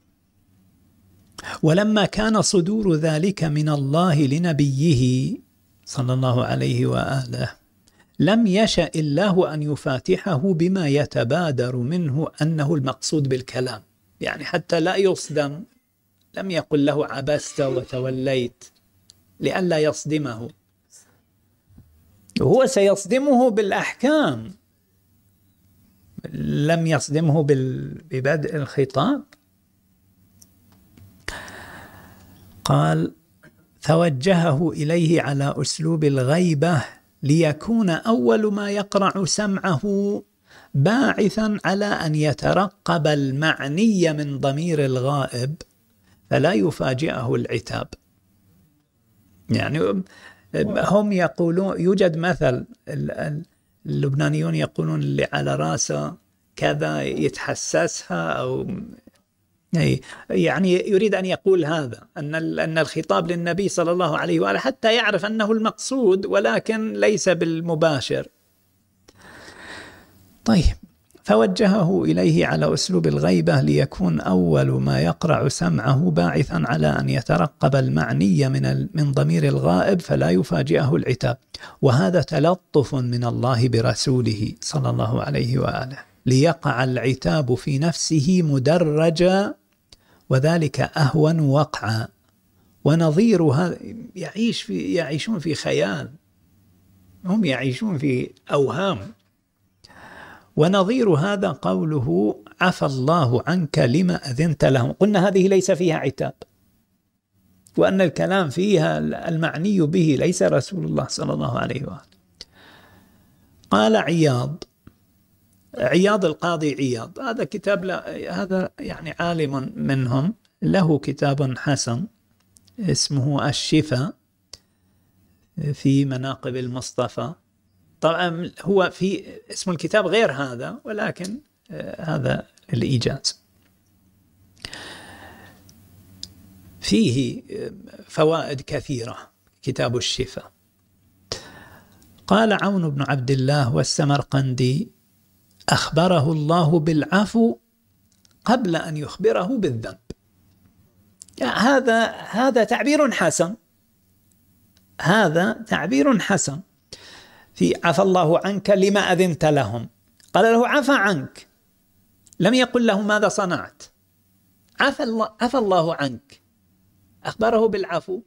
ولما كان صدور ذلك من الله لنبيه صلى الله عليه وآله لم يشأ الله أن يفاتحه بما يتبادر منه أنه المقصود بالكلام. يعني حتى لا يصدم لم يقل له عبست وتوليت لئلا يصدمه. هو سيصدمه بالأحكام لم يصدمه ببدء الخطاب. قال فوجهه إليه على أسلوب الغيبة ليكون أول ما يقرع سمعه باعثا على أن يترقب المعني من ضمير الغائب فلا يفاجئه العتاب. يعني هم يقولون يوجد مثل اللبنانيون يقولون اللي على راسه كذا يتحسسها أو يعني يريد أن يقول هذا أن أن الخطاب للنبي صلى الله عليه وآله حتى يعرف أنه المقصود ولكن ليس بالمباشر. طيب فوجهه إليه على أسلوب الغيبة ليكون أول ما يقرع سمعه باعثا على أن يترقب المعني من من ضمير الغائب فلا يفاجئه العتاب وهذا تلطف من الله برسوله صلى الله عليه وآله ليقع العتاب في نفسه مدرجا وذلك أهون وقعا. ونظير هذا يعيش في يعيشون في خيال. هم يعيشون في أوهام. ونظير هذا قوله عفى الله عنك لما أذنت لهم. قلنا هذه ليس فيها عتاب. وأن الكلام فيها المعني به ليس رسول الله صلى الله عليه وآله قال عياض عياض القاضي عياض. هذا كتاب لا هذا يعني عالم منهم. له كتاب حسن اسمه الشفاء في مناقب المصطفى. طبعا هو في اسم الكتاب غير هذا ولكن آه، هذا الإيجاز. فيه آه، فوائد كثيرة. كتاب الشفاء. قال عون بن عبد الله والسمرقندي أخبره الله بالعفو قبل أن يخبره بالذنب. هذا هذا تعبير حسن. هذا تعبير حسن. في عفى الله عنك لما أذنت لهم. قال له عفى عنك. لم يقل له ماذا صنعت. عفى الله, عفى الله عنك. أخبره بالعفو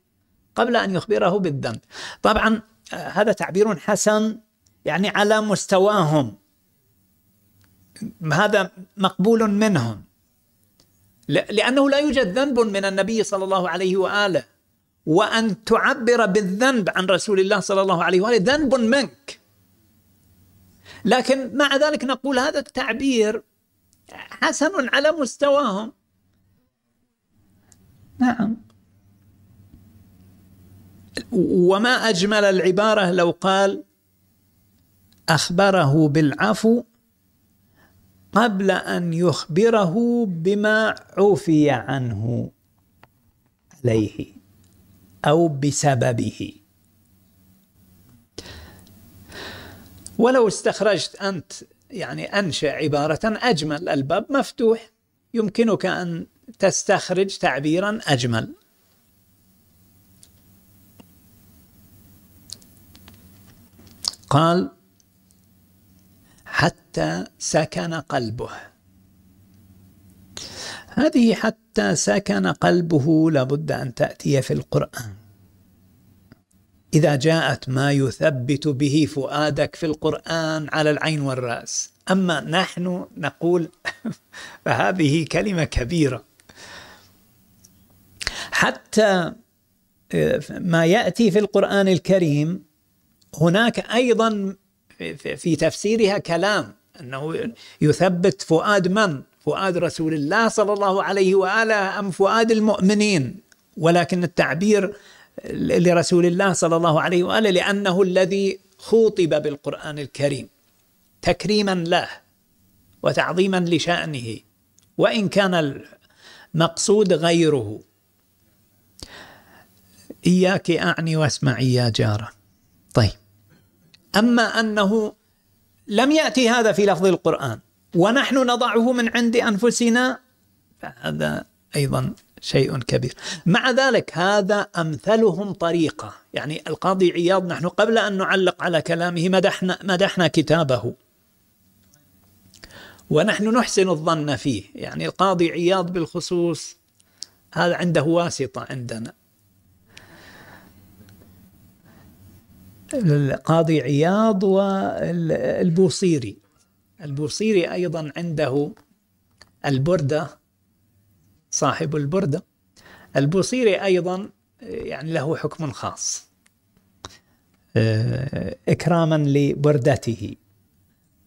قبل أن يخبره بالذنب. طبعا هذا تعبير حسن يعني على مستواهم. هذا مقبول منهم. لأنه لا يوجد ذنب من النبي صلى الله عليه وآله. وأن تعبر بالذنب عن رسول الله صلى الله عليه وآله ذنب منك. لكن مع ذلك نقول هذا التعبير حسن على مستواهم. نعم. وما أجمل العبارة لو قال أخبره بالعفو قبل أن يخبره بما عفي عنه عليه أو بسببه. ولو استخرجت أنت يعني أنشأ عبارة أجمل الباب مفتوح يمكنك أن تستخرج تعبيرا أجمل. قال حتى سكن قلبه. هذه حتى سكن قلبه لابد أن تأتي في القرآن. إذا جاءت ما يثبت به فؤادك في القرآن على العين والرأس. أما نحن نقول فهذه كلمة كبيرة. حتى آه، ما يأتي في القرآن الكريم هناك أيضا في تفسيرها كلام أنه يثبت فؤاد من؟ فؤاد رسول الله صلى الله عليه وآله أم فؤاد المؤمنين؟ ولكن التعبير لرسول الله صلى الله عليه وآله لأنه الذي خوطب بالقرآن الكريم تكريما له وتعظيما لشأنه وإن كان المقصود غيره. إياك أعني واسمعي يا جارة. طيب. أما أنه لم يأتي هذا في لفظ القرآن ونحن نضعه من عند أنفسنا فهذا أيضا شيء كبير. مع ذلك هذا أمثلهم طريقة. يعني القاضي عياض نحن قبل أن نعلق على كلامه مدحنا مدحنا كتابه. ونحن نحسن الظن فيه. يعني القاضي عياض بالخصوص هذا عنده واسطة عندنا. القاضي عياض والبوصيري. البوصيري أيضا عنده البردة صاحب البردة. البوصيري أيضا يعني له حكم خاص آه، إكراما لبردته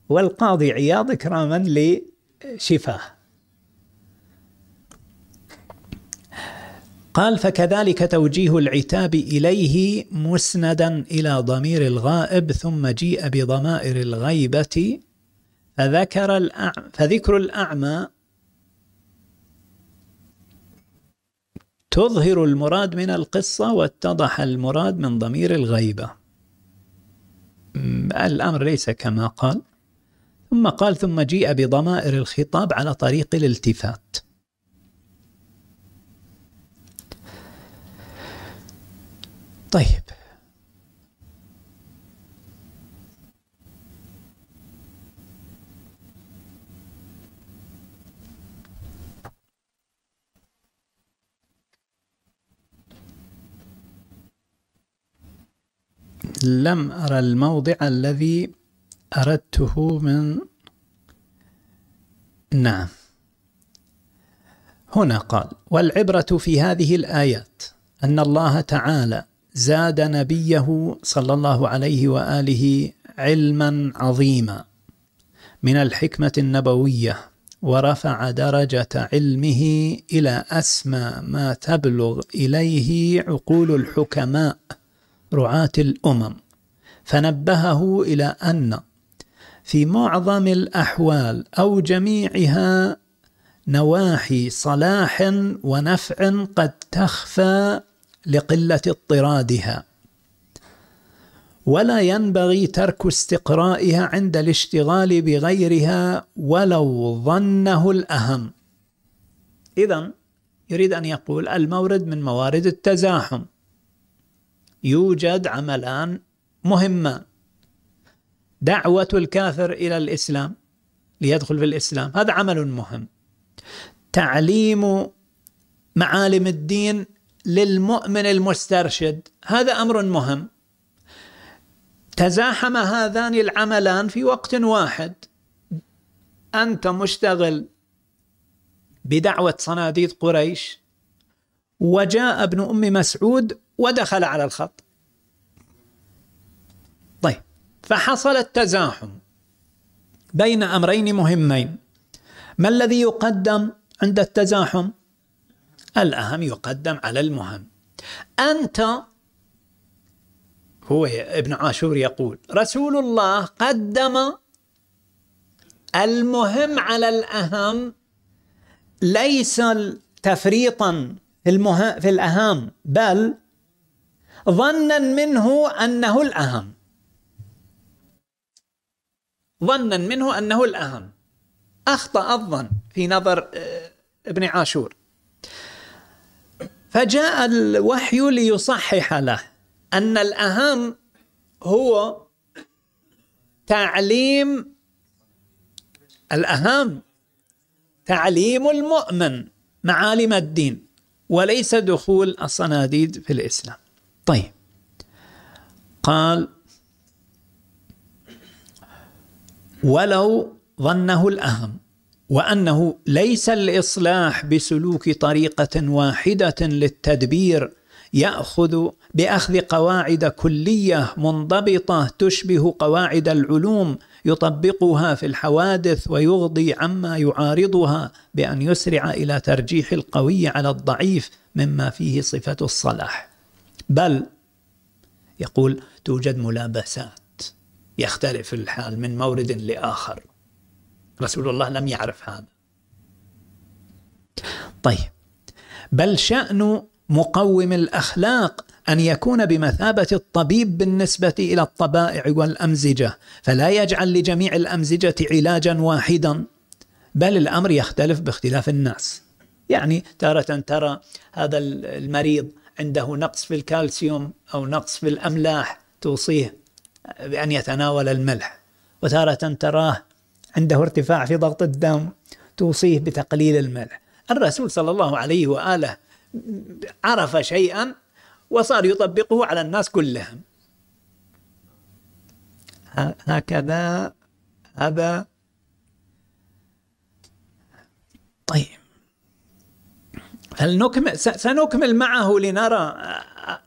والقاضي عياض إكراما لشفاه. قال فكذلك توجيه العتاب إليه مسندا إلى ضمير الغائب ثم جيء بضمائر الغيبة فذكر الأعمى فذكر الأعمى تظهر المراد من القصة واتضح المراد من ضمير الغيبة. الأمر ليس كما قال. ثم قال ثم جيء بضمائر الخطاب على طريق الالتفات. طيب. لم أرى الموضع الذي أردته من نعم. هنا قال والعبرة في هذه الآيات أن الله تعالى زاد نبيه صلى الله عليه وآله علما عظيما. من الحكمة النبوية ورفع درجة علمه إلى أسمى ما تبلغ إليه عقول الحكماء رعاة الأمم. فنبهه إلى أن في معظم الأحوال أو جميعها نواحي صلاح ونفع قد تخفى لقلة اضطرادها. ولا ينبغي ترك استقرائها عند الاشتغال بغيرها ولو ظنه الأهم. إذا يريد أن يقول المورد من موارد التزاحم. يوجد عملان مهمان. دعوة الكافر إلى الإسلام ليدخل في الإسلام هذا عمل مهم. تعليم معالم الدين للمؤمن المسترشد. هذا أمر مهم. تزاحم هذان العملان في وقت واحد. أنت مشتغل بدعوة صناديد قريش وجاء ابن أم مسعود ودخل على الخط. طيب فحصل التزاحم بين أمرين مهمين. ما الذي يقدم عند التزاحم؟ الأهم يقدم على المهم. أنت هو ابن عاشور يقول رسول الله قدم المهم على الأهم ليس تفريطا في, المه... في الأهم بل ظنا منه أنه الأهم. ظنا منه أنه الأهم. أخطأ الظن في نظر آه، ابن عاشور. فجاء الوحي ليصحح له أن الأهم هو تعليم الأهم تعليم المؤمن معالم الدين وليس دخول الصناديد في الإسلام. طيب. قال ولو ظنه الأهم وأنه ليس الإصلاح بسلوك طريقة واحدة للتدبير يأخذ بأخذ قواعد كلية منضبطة تشبه قواعد العلوم يطبقها في الحوادث ويغضي عما يعارضها بأن يسرع إلى ترجيح القوي على الضعيف مما فيه صفة الصلاح. بل يقول توجد ملابسات يختلف الحال من مورد لآخر. رسول الله لم يعرف هذا. طيب. بل شأن مقوم الأخلاق أن يكون بمثابة الطبيب بالنسبة إلى الطبائع والأمزجة فلا يجعل لجميع الأمزجة علاجا واحدا بل الأمر يختلف باختلاف الناس. يعني تارة ترى هذا المريض عنده نقص في الكالسيوم أو نقص في الأملاح توصيه بأن يتناول الملح وتارة تراه عنده ارتفاع في ضغط الدم توصيه بتقليل الملح. الرسول صلى الله عليه وآله عرف شيئا وصار يطبقه على الناس كلهم. هكذا هذا. طيب. هل نكمل سنكمل معه لنرى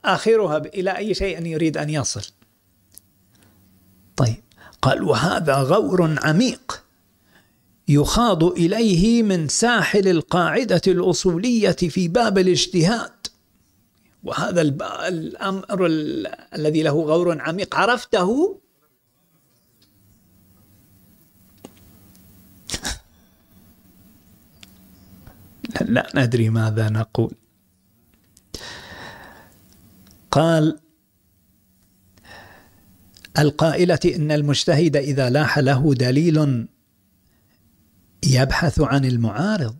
آخرها إلى أي شيء يريد أن يصل. طيب. قال وهذا غور عميق. يخاض إليه من ساحل القاعدة الأصولية في باب الاجتهاد. وهذا الأمر الذي له غور عميق. عرفته؟ لا ندري ماذا نقول. قال القائلة إن المجتهد إذا لاح له دليل يبحث عن المعارض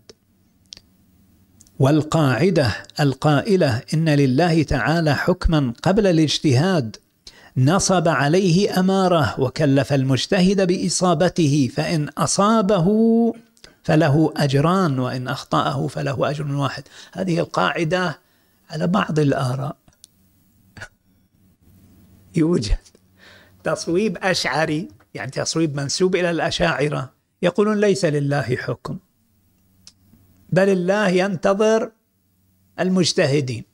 والقاعدة القائلة إن لله تعالى حكما قبل الاجتهاد نصب عليه أمارة وكلف المجتهد بإصابته فإن أصابه فله أجران وإن أخطأه فله أجر واحد. هذه القاعدة على بعض الآراء. يوجد تصويب أشعري يعني تصويب منسوب إلى الأشاعرة. يقولون ليس لله حكم بل الله ينتظر المجتهدين.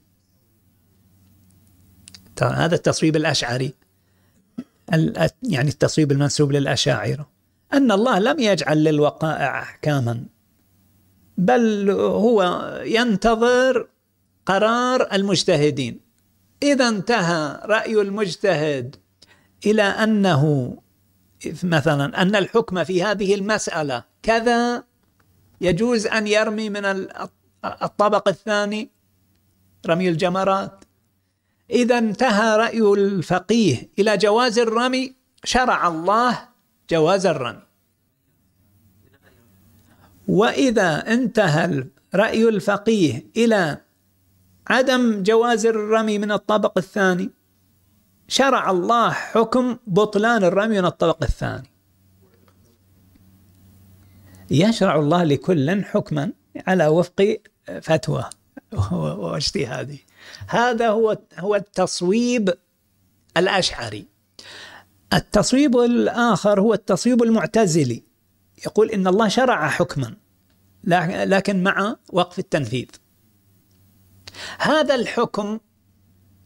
هذا التصويب الأشعري يعني التصويب المنسوب للأشاعرة. أن الله لم يجعل للوقائع أحكاما بل هو ينتظر قرار المجتهدين. إذا انتهى رأي المجتهد إلى أنه مثلا أن الحكم في هذه المسألة كذا يجوز أن يرمي من الطبق الثاني رمي الجمرات. إذا انتهى رأي الفقيه إلى جواز الرمي شرع الله جواز الرمي. وإذا انتهى رأي الفقيه إلى عدم جواز الرمي من الطبق الثاني شرع الله حكم بطلان الرمي من الطبق الثاني. يشرع الله لكل حكما على وفق فتوى واجتهاده. هذا هو هو التصويب الأشعري. التصويب الآخر هو التصويب المعتزلي. يقول إن الله شرع حكما لكن مع وقف التنفيذ. هذا الحكم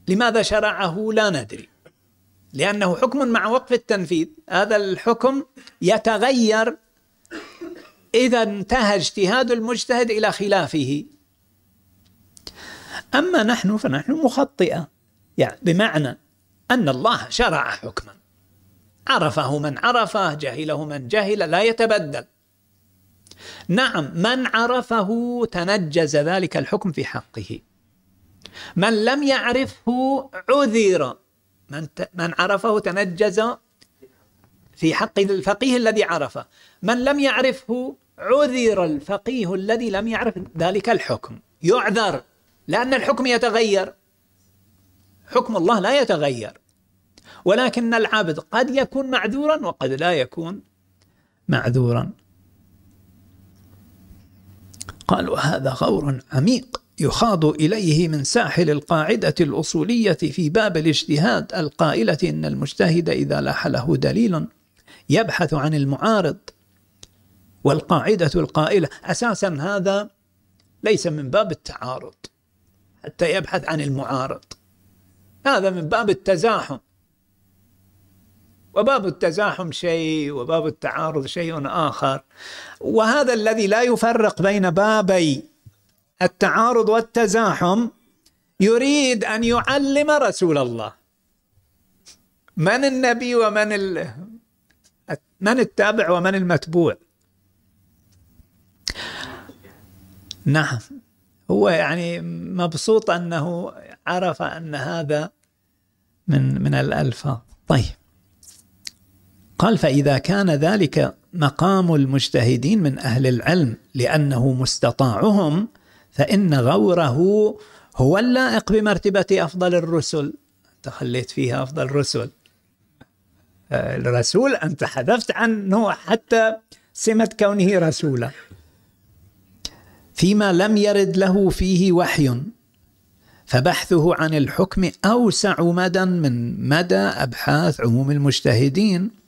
لماذا شرعه؟ لا ندري. لأنه حكم مع وقف التنفيذ. هذا الحكم يتغير إذا انتهى اجتهاد المجتهد إلى خلافه. أما نحن فنحن مخطئة. يعني بمعنى أن الله شرع حكما. عرفه من عرفه جهله من جهل لا يتبدل. نعم من عرفه تنجز ذلك الحكم في حقه. من لم يعرفه عذر. من من عرفه تنجز في حق الفقيه الذي عرفه. من لم يعرفه عذر الفقيه الذي لم يعرف ذلك الحكم. يعذر لأن الحكم يتغير. حكم الله لا يتغير. ولكن العبد قد يكون معذورا وقد لا يكون معذورا. قال وهذا غور عميق يخاض إليه من ساحل القاعدة الأصولية في باب الاجتهاد القائلة إن المجتهد إذا لاح له دليل يبحث عن المعارض والقاعدة القائلة. أساسا هذا ليس من باب التعارض حتى يبحث عن المعارض. هذا من باب التزاحم. وباب التزاحم شيء وباب التعارض شيء آخر. وهذا الذي لا يفرق بين بابي التعارض والتزاحم يريد أن يعلم رسول الله. من النبي ومن ال... من التابع ومن المتبوع. نعم. هو يعني مبسوط أنه عرف أن هذا من من الألفاظ. طيب. قال فإذا كان ذلك مقام المجتهدين من أهل العلم لأنه مستطاعهم فإن غوره هو اللائق بمرتبة أفضل الرسل. أنت خليت فيها أفضل الرسل الرسول أنت حذفت عنه حتى سمة كونه رسولا. فيما لم يرد له فيه وحي فبحثه عن الحكم أوسع مدى من مدى أبحاث عموم المجتهدين.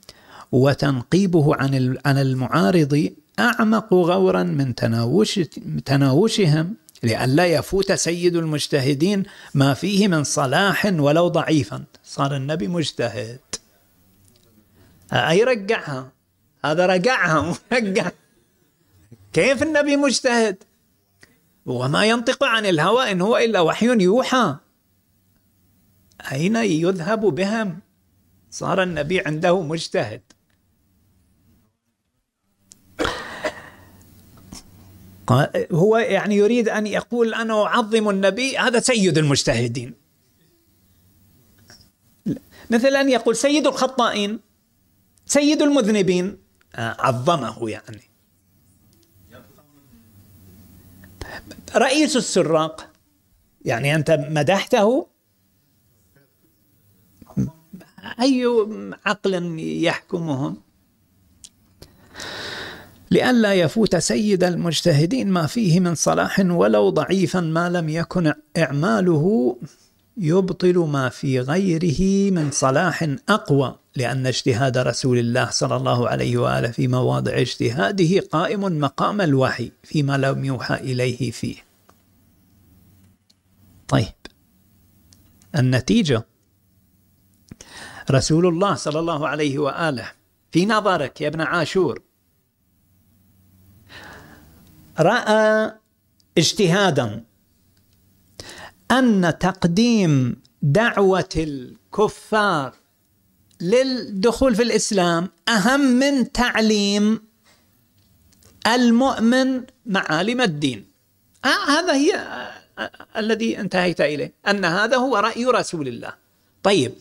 وتنقيبه عن عن المعارض أعمق غورا من تناوش تناوشهم لئلا يفوت سيد المجتهدين ما فيه من صلاح ولو ضعيفا. صار النبي مجتهد. أي رجعها؟ هذا رجعها مرجع كيف النبي مجتهد؟ وما ينطق عن الهوى إن هو إلا وحي يوحى. أين يذهب بهم؟ صار النبي عنده مجتهد. هو يعني يريد أن يقول أنا أعظم النبي هذا سيد المجتهدين. مثل أن يقول سيد الخطائين سيد المذنبين. آه، عظمه يعني. رئيس السراق يعني أنت مدحته؟ أي عقل يحكمهم؟ لئلا يفوت سيد المجتهدين ما فيه من صلاح ولو ضعيفا ما لم يكن إعماله يبطل ما في غيره من صلاح أقوى لأن اجتهاد رسول الله صلى الله عليه وآله في مواضع اجتهاده قائم مقام الوحي فيما لم يوحى إليه فيه. طيب النتيجة. رسول الله صلى الله عليه وآله في نظرك يا ابن عاشور رأى اجتهادا أن تقديم دعوة الكفار للدخول في الإسلام أهم من تعليم المؤمن معالم الدين. آه هذا هي آه الذي انتهيت إليه أن هذا هو رأي رسول الله. طيب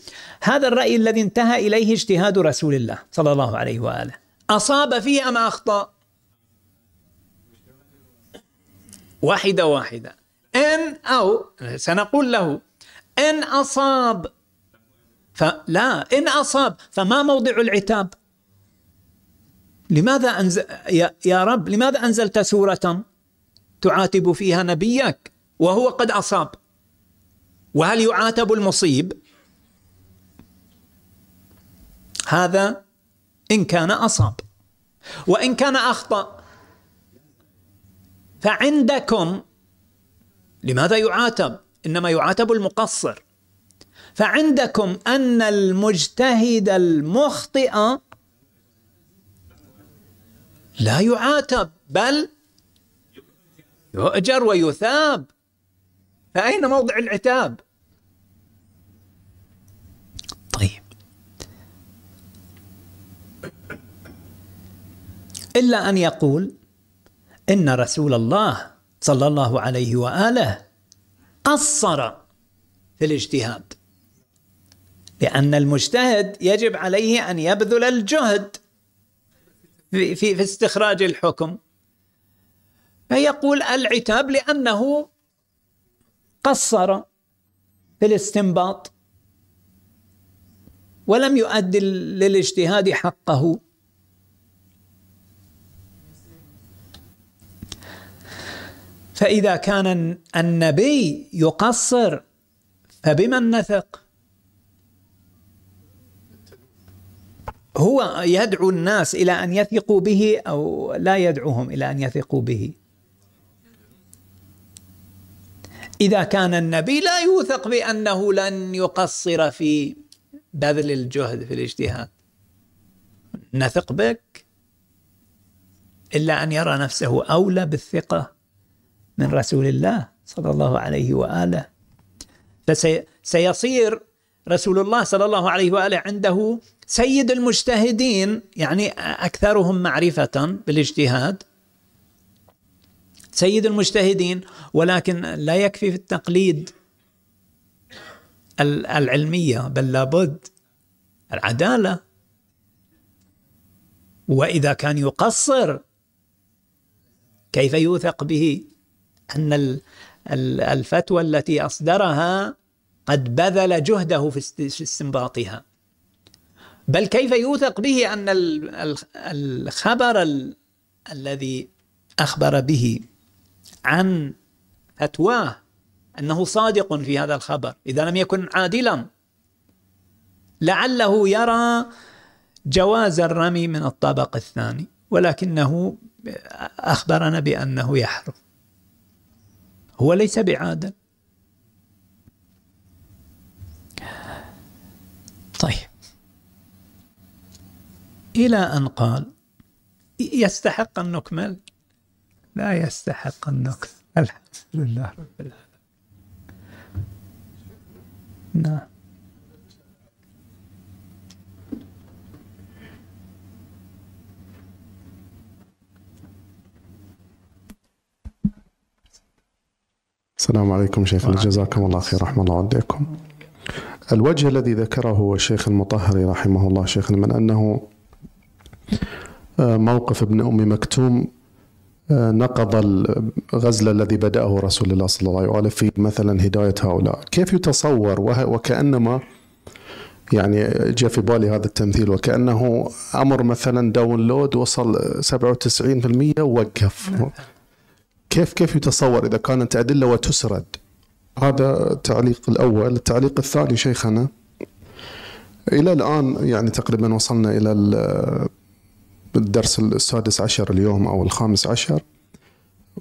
هذا الرأي الذي انتهى إليه اجتهاد رسول الله صلى الله عليه وآله. أصاب فيه أم أخطأ؟ واحدة واحدة. إن أو سنقول له إن أصاب. فلا إن أصاب فما موضع العتاب؟ لماذا أنزل يا, رب لماذا أنزلت سورة تعاتب فيها نبيك وهو قد أصاب؟ وهل يعاتب المصيب؟ هذا إن كان أصاب. وإن كان أخطأ فعندكم لماذا يعاتب؟ إنما يعاتب المقصر. فعندكم أن المجتهد المخطئ لا يعاتب بل يؤجر ويثاب. فأين موضع العتاب؟ طيب. إلا أن يقول إن رسول الله صلى الله عليه وآله قصر في الاجتهاد لأن المجتهد يجب عليه أن يبذل الجهد في, في, في استخراج الحكم. فيقول العتاب لأنه قصر في الاستنباط ولم يؤدي للاجتهاد حقه. فإذا كان النبي يقصر فبمن نثق هو يدعو الناس إلى أن يثقوا به أو لا يدعوهم إلى أن يثقوا به؟ إذا كان النبي لا يوثق بأنه لن يقصر في بذل الجهد في الاجتهاد. نثق بك إلا أن يرى نفسه أولى بالثقة. من رسول الله صلى الله عليه وآله. فسيصير رسول الله صلى الله عليه وآله عنده سيد المجتهدين يعني أكثرهم معرفة بالاجتهاد. سيد المجتهدين ولكن لا يكفي في التقليد العلمية بل لابد العدالة. وإذا كان يقصر كيف يوثق به؟ أن الفتوى التي أصدرها قد بذل جهده في استنباطها. بل كيف يوثق به أن الخبر الذي أخبر به عن فتواه أنه صادق في هذا الخبر إذا لم يكن عادلا لعله يرى جواز الرمي من الطبق الثاني ولكنه أخبرنا بأنه يحرم. هو ليس بعادل طيب. إلى أن قال يستحق أن نكمل لا يستحق أن نكمل الحمد لله رب العالمين. نعم. السلام عليكم شيخنا. جزاكم الله خير. رحمة الله عليكم الوجه الذي ذكره الشيخ المطهري رحمه الله شيخنا من أنه آه، موقف ابن أم مكتوم آه، نقض الغزل الذي بدأه رسول الله صلى الله عليه وآله في مثلا هداية هؤلاء. كيف يتصور؟ وكأنما يعني جاء في بالي هذا التمثيل وكأنه أمر مثلا داونلود وصل 97% ووقف. نعم. كيف كيف يتصور إذا كانت أدلة وتسرد؟ هذا التعليق الأول. التعليق الثاني شيخنا إلى الآن يعني تقريبا وصلنا إلى الدرس السادس عشر اليوم أو الخامس عشر.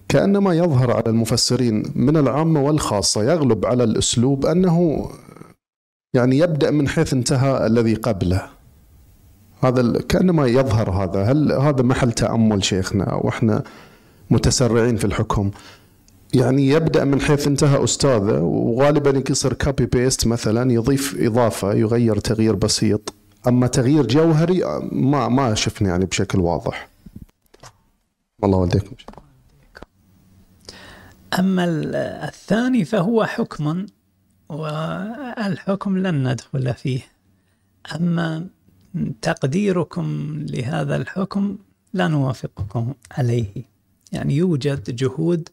كأنما يظهر على المفسرين من العامة والخاصة يغلب على الأسلوب أنه يعني يبدأ من حيث انتهى الذي قبله. هذا كأنما يظهر هذا. هل هذا محل تأمل شيخنا؟ وإحنا متسرعين في الحكم. يعني يبدأ من حيث انتهى أستاذه وغالبا يصير copy paste مثلا يضيف إضافة يغير تغيير بسيط. أما تغيير جوهري ما ما شفنا يعني بشكل واضح. الله ولديكم أما الثاني فهو حكم والحكم لن ندخل فيه. أما تقديركم لهذا الحكم لا نوافقكم عليه. يعني يوجد جهود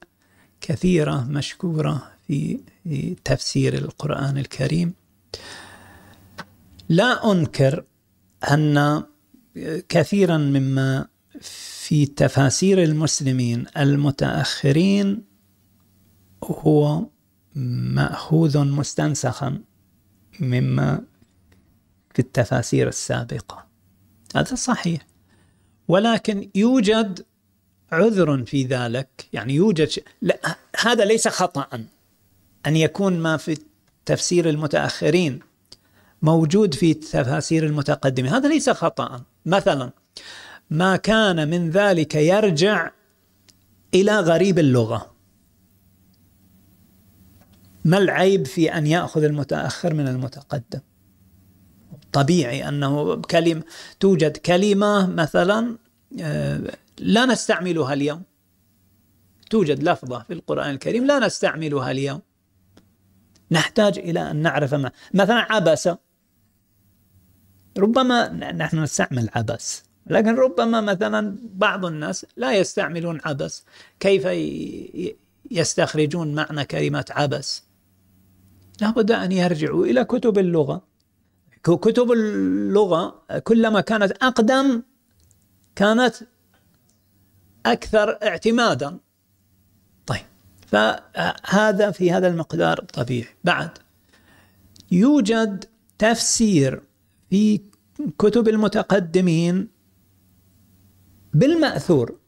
كثيرة مشكورة في تفسير القرآن الكريم. لا أنكر أن كثيرا مما في تفاسير المسلمين المتأخرين هو مأخوذ مستنسخا مما في التفاسير السابقة. هذا صحيح. ولكن يوجد عذر في ذلك يعني يوجد ش... لا هذا ليس خطأ. أن يكون ما في تفسير المتأخرين موجود في تفاسير المتقدمين هذا ليس خطأ. مثلا ما كان من ذلك يرجع إلى غريب اللغة. ما العيب في أن يأخذ المتأخر من المتقدم؟ طبيعي أنه كلمة توجد كلمة مثلا آه، لا نستعملها اليوم. توجد لفظة في القرآن الكريم لا نستعملها اليوم. نحتاج إلى أن نعرف ما. مثلا عبس. ربما نحن نستعمل عبس. لكن ربما مثلا بعض الناس لا يستعملون عبس. كيف يستخرجون معنى كلمة عبس؟ لابد أن يرجعوا إلى كتب اللغة. كتب اللغة كلما كانت أقدم كانت أكثر اعتمادا. طيب فهذا في هذا المقدار طبيعي. بعد يوجد تفسير في كتب المتقدمين بالمأثور.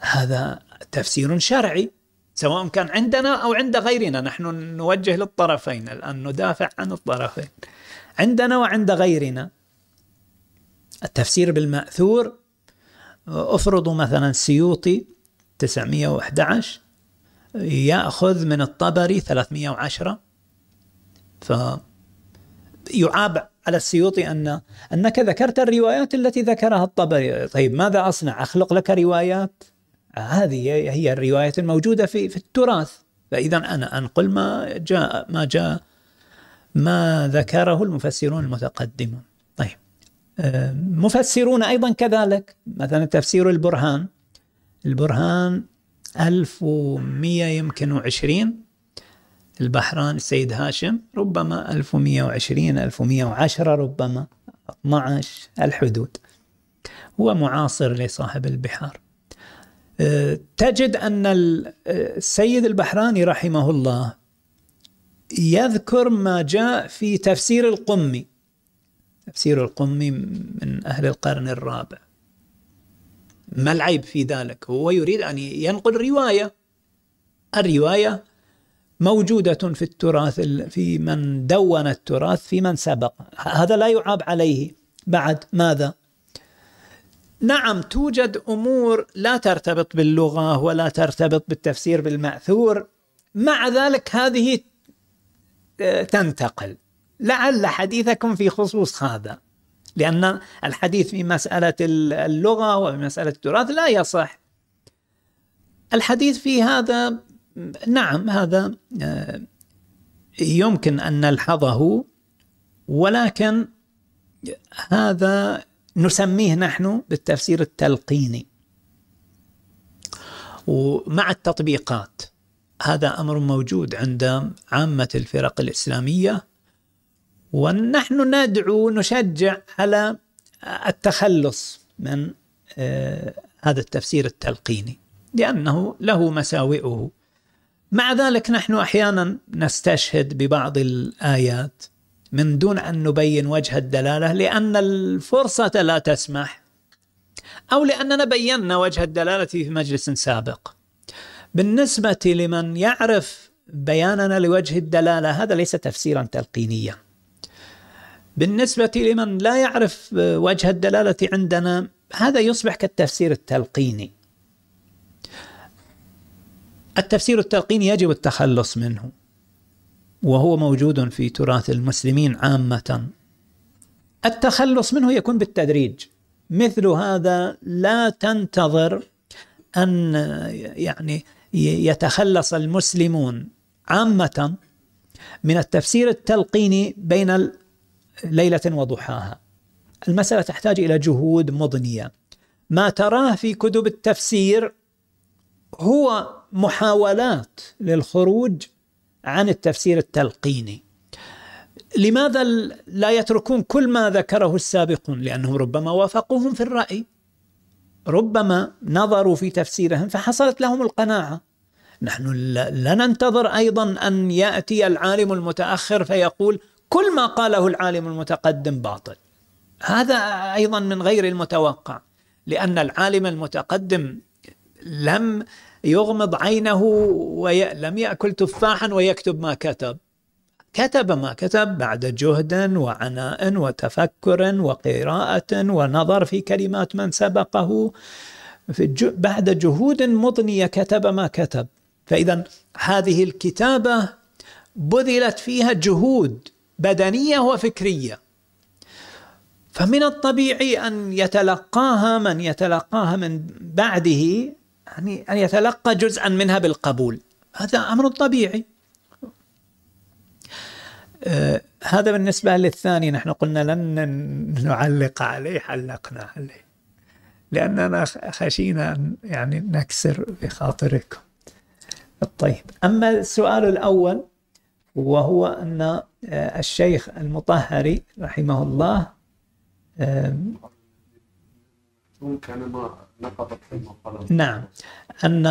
هذا تفسير شرعي سواء كان عندنا أو عند غيرنا. نحن نوجه للطرفين الآن ندافع عن الطرفين. عندنا وعند غيرنا. التفسير بالمأثور افرضوا مثلا سيوطي 911 يأخذ من الطبري 310 ف يعاب على السيوطي أن أنك ذكرت الروايات التي ذكرها الطبري. طيب ماذا أصنع؟ أخلق لك روايات؟ هذه هي الروايات الموجودة في, في التراث. فإذا أنا أنقل ما جاء ما جاء ما ذكره المفسرون المتقدمون. طيب. مفسرون أيضا كذلك. مثلا تفسير البرهان. البرهان 1100 يمكن وعشرين. البحران السيد هاشم ربما 1120 1110 ربما 12 الحدود. هو معاصر لصاحب البحار. أه، تجد أن السيد البحراني رحمه الله يذكر ما جاء في تفسير القمي. تفسير القمي من أهل القرن الرابع. ما العيب في ذلك؟ هو يريد أن ينقل رواية. الرواية موجودة في التراث في من دون التراث في من سبق. هذا لا يعاب عليه. بعد ماذا؟ نعم توجد أمور لا ترتبط باللغة ولا ترتبط بالتفسير بالمأثور. مع ذلك هذه آه، تنتقل. لعل حديثكم في خصوص هذا لأن الحديث في مسألة اللغة ومسألة التراث لا يصح. الحديث في هذا نعم هذا آه، يمكن أن نلحظه ولكن هذا نسميه نحن بالتفسير التلقيني. ومع التطبيقات هذا أمر موجود عند عامة الفرق الإسلامية ونحن ندعو نشجع على التخلص من آه، هذا التفسير التلقيني لأنه له مساوئه مع ذلك نحن أحيانا نستشهد ببعض الآيات من دون أن نبين وجه الدلالة لأن الفرصة لا تسمح أو لاننا بينا وجه الدلالة في مجلس سابق. بالنسبة لمن يعرف بياننا لوجه الدلالة هذا ليس تفسيرا تلقينيا. بالنسبة لمن لا يعرف وجه الدلالة عندنا هذا يصبح كالتفسير التلقيني. التفسير التلقيني يجب التخلص منه. وهو موجود في تراث المسلمين عامة التخلص منه يكون بالتدريج مثل هذا لا تنتظر أن يعني يتخلص المسلمون عامة من التفسير التلقيني بين ليلة وضحاها. المسألة تحتاج إلى جهود مضنية. ما تراه في كتب التفسير هو محاولات للخروج عن التفسير التلقيني. لماذا لا يتركون كل ما ذكره السابقون؟ لأنهم ربما وافقوهم في الرأي. ربما نظروا في تفسيرهم فحصلت لهم القناعة. نحن لا ننتظر أيضا أن يأتي العالم المتأخر فيقول كل ما قاله العالم المتقدم باطل. هذا أيضا من غير المتوقع لأن العالم المتقدم لم يغمض عينه ولم يأكل تفاحا ويكتب ما كتب. كتب ما كتب بعد جهد وعناء وتفكر وقراءة ونظر في كلمات من سبقه. في بعد جهود مضنية كتب ما كتب. فإذا هذه الكتابة بذلت فيها جهود. بدنية وفكرية. فمن الطبيعي أن يتلقاها من يتلقاها من بعده يعني أن يتلقى جزءا منها بالقبول. هذا أمر طبيعي. آه هذا بالنسبة للثاني نحن قلنا لن نعلق عليه علقنا عليه. لأننا خشينا يعني نكسر بخاطركم. طيب أما السؤال الأول وهو آه، الشيخ المطهري رحمه الله نقضت نعم أن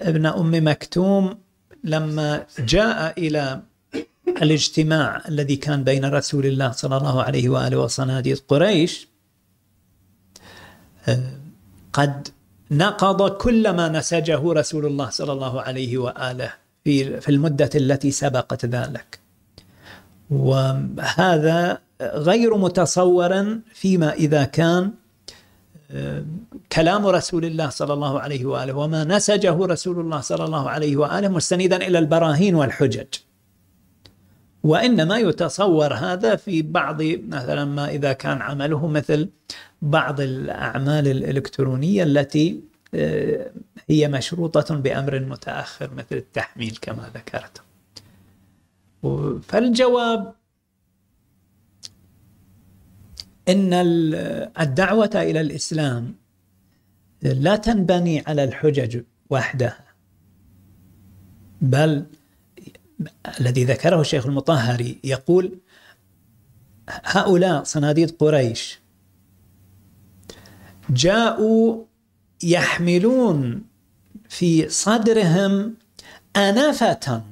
ابن أم مكتوم لما جاء إلى الاجتماع الذي كان بين رسول الله صلى الله عليه وآله وصناديد قريش آه، قد نقض كل ما نسجه رسول الله صلى الله عليه وآله في المدة التي سبقت ذلك. وهذا غير متصور فيما إذا كان كلام رسول الله صلى الله عليه وآله وما نسجه رسول الله صلى الله عليه وآله مستندا إلى البراهين والحجج. وإنما يتصور هذا في بعض مثلا ما إذا كان عمله مثل بعض الأعمال الإلكترونية التي آه، هي مشروطة بأمر متأخر مثل التحميل كما ذكرت. فالجواب إن الدعوة إلى الإسلام لا تنبني على الحجج وحدها بل الذي ذكره الشيخ المطهري يقول هؤلاء صناديد قريش جاءوا يحملون في صدرهم أنفة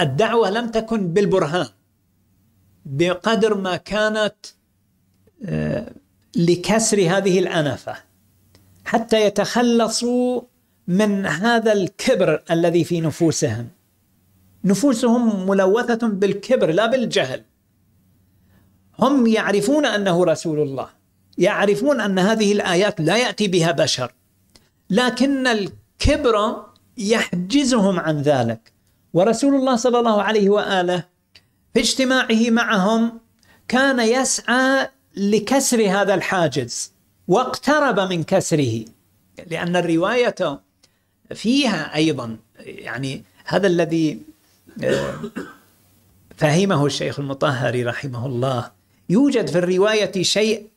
الدعوة لم تكن بالبرهان بقدر ما كانت آه، لكسر هذه الأنفة حتى يتخلصوا من هذا الكبر الذي في نفوسهم. نفوسهم ملوثة بالكبر لا بالجهل. هم يعرفون أنه رسول الله يعرفون أن هذه الآيات لا يأتي بها بشر لكن الكبر يحجزهم عن ذلك. ورسول الله صلى الله عليه وآله في اجتماعه معهم كان يسعى لكسر هذا الحاجز واقترب من كسره لأن الرواية فيها أيضا يعني هذا الذي آه، فهمه الشيخ المطهري رحمه الله يوجد في الرواية شيء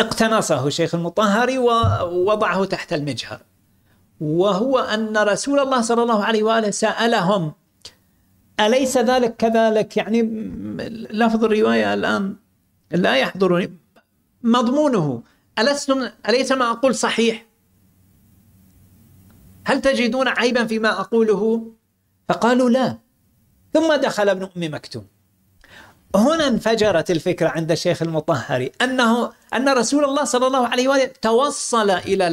اقتنصه الشيخ المطهري ووضعه تحت المجهر. وهو أن رسول الله صلى الله عليه وآله سألهم أليس ذلك كذلك؟ يعني لفظ الرواية الآن لا يحضرني. مضمونه. ألستم أليس ما أقول صحيح؟ هل تجدون عيبا فيما أقوله؟ فقالوا لا. ثم دخل ابن أم مكتوم. هنا انفجرت الفكرة عند الشيخ المطهري أنه أن رسول الله صلى الله عليه وآله توصل إلى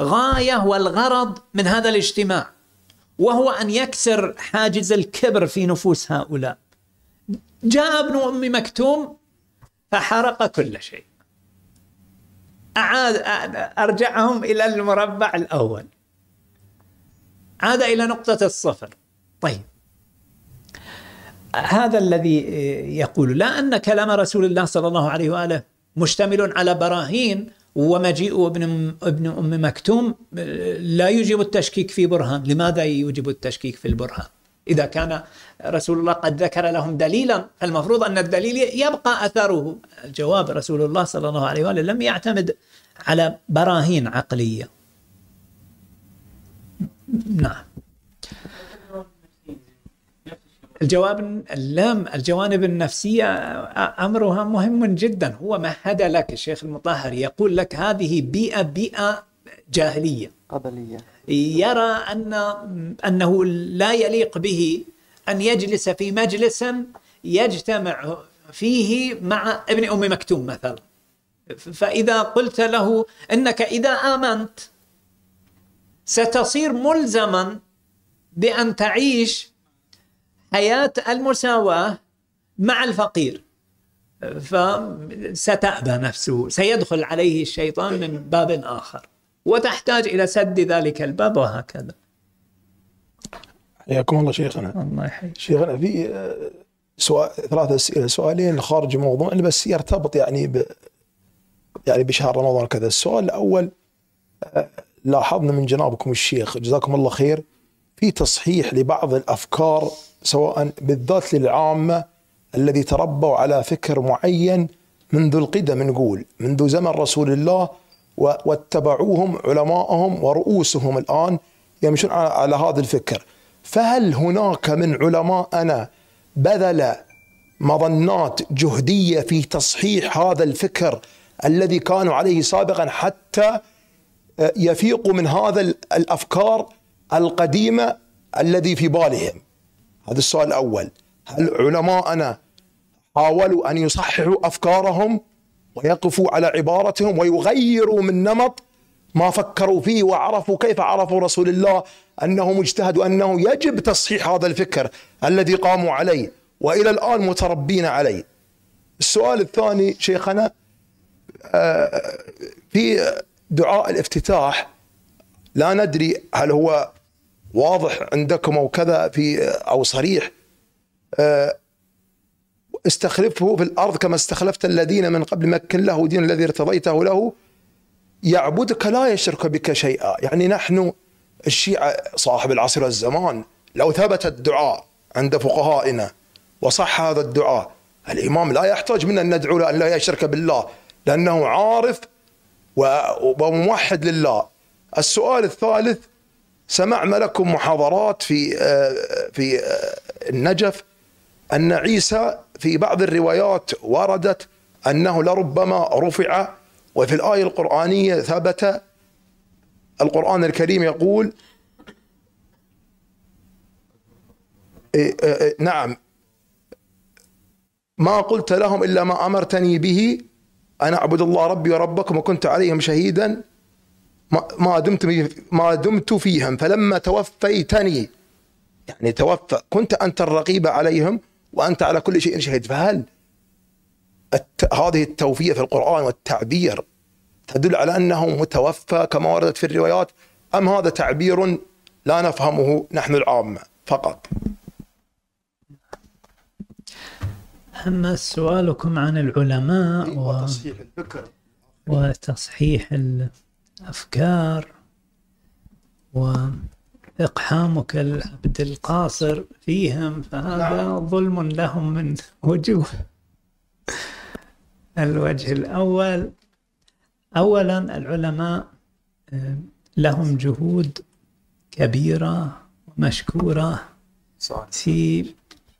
الغاية والغرض من هذا الاجتماع وهو أن يكسر حاجز الكبر في نفوس هؤلاء. جاء ابن أم مكتوم فحرق كل شيء. أعاد أرجعهم إلى المربع الأول. عاد إلى نقطة الصفر. طيب. هذا الذي يقول لا أن كلام رسول الله صلى الله عليه وآله مشتمل على براهين ومجيء ابن ابن ام مكتوم لا يوجب التشكيك في برهان، لماذا يوجب التشكيك في البرهان؟ إذا كان رسول الله قد ذكر لهم دليلا فالمفروض أن الدليل يبقى أثره، الجواب رسول الله صلى الله عليه وآله لم يعتمد على براهين عقلية. نعم. الجواب اللام الجوانب النفسية أمرها مهم جدا. هو مهد لك الشيخ المطهر يقول لك هذه بيئة بيئة جاهلية. قبلية. يرى أن أنه لا يليق به أن يجلس في مجلس يجتمع فيه مع ابن أم مكتوم مثلا. فإذا قلت له أنك إذا آمنت ستصير ملزما بأن تعيش حياة المساواة مع الفقير. فستأبى نفسه سيدخل عليه الشيطان من باب آخر وتحتاج إلى سد ذلك الباب وهكذا. حياكم الله شيخنا. الله يحييك. شيخنا في آه، سؤال ثلاث أسئلة سؤالين خارج موضوع بس يرتبط يعني ب يعني بشهر رمضان كذا السؤال الأول آه، لاحظنا من جنابكم الشيخ جزاكم الله خير في تصحيح لبعض الأفكار سواء بالذات للعامة الذي تربوا على فكر معين منذ القدم نقول منذ زمن رسول الله واتبعوهم علماءهم ورؤوسهم الآن يمشون على هذا الفكر. فهل هناك من علماءنا بذل مظنات جهدية في تصحيح هذا الفكر الذي كانوا عليه سابقا حتى يفيقوا من هذا الأفكار القديمة الذي في بالهم؟ هذا السؤال الأول. هل علماءنا حاولوا أن يصححوا أفكارهم ويقفوا على عبارتهم ويغيروا من نمط ما فكروا فيه وعرفوا كيف عرفوا رسول الله أنه مجتهد وأنه يجب تصحيح هذا الفكر الذي قاموا عليه وإلى الآن متربين عليه. السؤال الثاني شيخنا آه، في دعاء الافتتاح لا ندري هل هو واضح عندكم أو كذا في أو صريح. آه، استخلفه في الأرض كما استخلفت الذين من قبل مكن له دين الذي ارتضيته له. يعبدك لا يشرك بك شيئا. يعني نحن الشيعة صاحب العصر والزمان لو ثبت الدعاء عند فقهائنا وصح هذا الدعاء الإمام لا يحتاج منا أن ندعو له أن لا يشرك بالله لأنه عارف وموحد لله. السؤال الثالث سمعنا لكم محاضرات في آه، في آه، النجف أن عيسى في بعض الروايات وردت أنه لربما رفع وفي الآية القرآنية ثبت القرآن الكريم يقول إيه، آه، نعم. ما قلت لهم إلا ما أمرتني به أن أعبد الله ربي وربكم وكنت عليهم شهيدا. ما دمت ما دمت فيهم فلما توفيتني يعني توفى كنت أنت الرقيب عليهم وأنت على كل شيء شهيد. فهل الت... هذه التوفية في القرآن والتعبير تدل على انه متوفى كما وردت في الروايات أم هذا تعبير لا نفهمه نحن العامة فقط؟ أما سؤالكم عن العلماء و... وتصحيح الفكر. وتصحيح ال... أفكار إقحامك العبد القاصر فيهم فهذا ظلم لهم من وجوه. الوجه الأول أولا العلماء آه، لهم جهود كبيرة ومشكورة في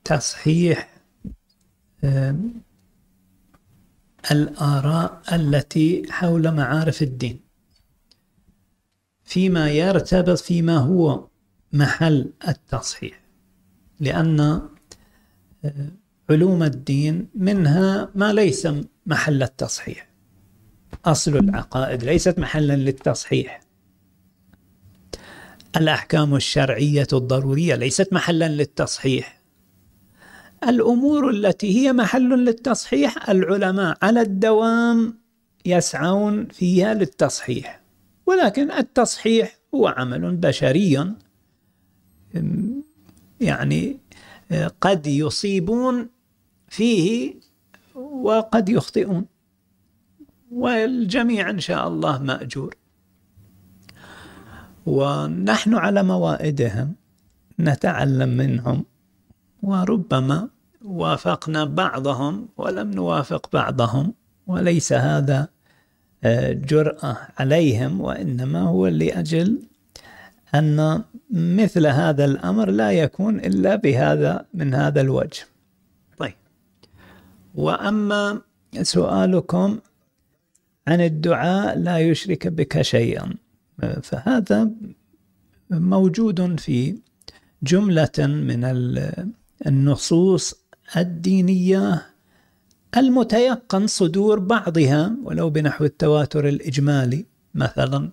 تصحيح آه، الآراء التي حول معارف الدين. فيما يرتبط فيما هو محل التصحيح. لأن آه، علوم الدين منها ما ليس محل التصحيح. أصل العقائد ليست محلا للتصحيح. الأحكام الشرعية الضرورية ليست محلا للتصحيح. الأمور التي هي محل للتصحيح العلماء على الدوام يسعون فيها للتصحيح. ولكن التصحيح هو عمل بشري يعني قد يصيبون فيه وقد يخطئون. والجميع إن شاء الله مأجور. ونحن على موائدهم نتعلم منهم وربما وافقنا بعضهم ولم نوافق بعضهم وليس هذا جرأة عليهم وإنما هو لأجل أن مثل هذا الأمر لا يكون إلا بهذا من هذا الوجه. طيب. وأما سؤالكم عن الدعاء لا يشرك بك شيئا فهذا موجود في جملة من النصوص الدينية المتيقن صدور بعضها ولو بنحو التواتر الإجمالي مثلا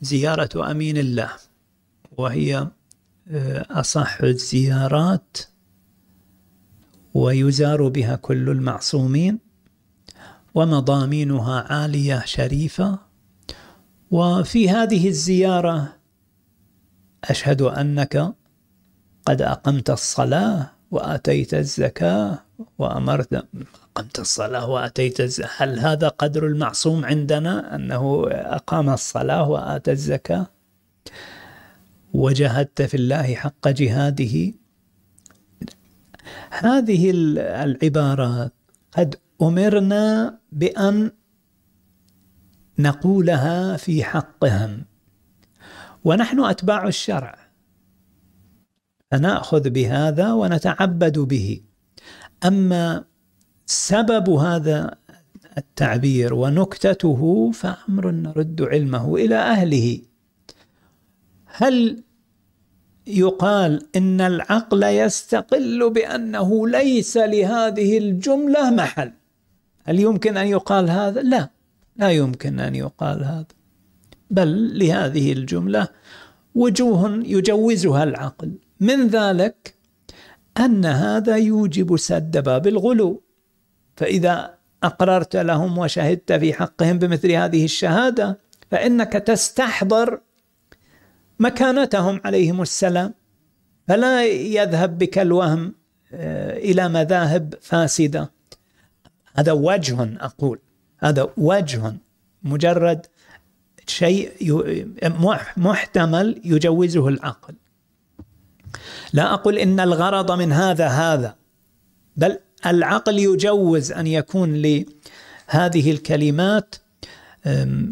زيارة أمين الله وهي آه، أصح الزيارات ويزار بها كل المعصومين ومضامينها عالية شريفة. وفي هذه الزيارة أشهد أنك قد أقمت الصلاة وآتيت الزكاة وأمرت أقمت الصلاة وآتيت الزكاة هل هذا قدر المعصوم عندنا أنه أقام الصلاة وآتى الزكاة؟ وجاهدت في الله حق جهاده؟ هذه العبارات قد أمرنا بأن نقولها في حقهم. ونحن أتباع الشرع. فنأخذ بهذا ونتعبد به. أما سبب هذا التعبير ونكتته فأمر نرد علمه إلى أهله. هل يقال إن العقل يستقل بأنه ليس لهذه الجملة محل؟ هل يمكن أن يقال هذا؟ لا لا يمكن أن يقال هذا. بل لهذه الجملة وجوه يجوزها العقل. من ذلك أن هذا يوجب سد باب الغلو. فإذا أقررت لهم وشهدت في حقهم بمثل هذه الشهادة فإنك تستحضر مكانتهم عليهم السلام. فلا يذهب بك الوهم آه، إلى مذاهب فاسدة. هذا وجه أقول. هذا وجه مجرد شيء محتمل يجوزه العقل. لا أقول إن الغرض من هذا هذا بل العقل يجوز أن يكون لهذه الكلمات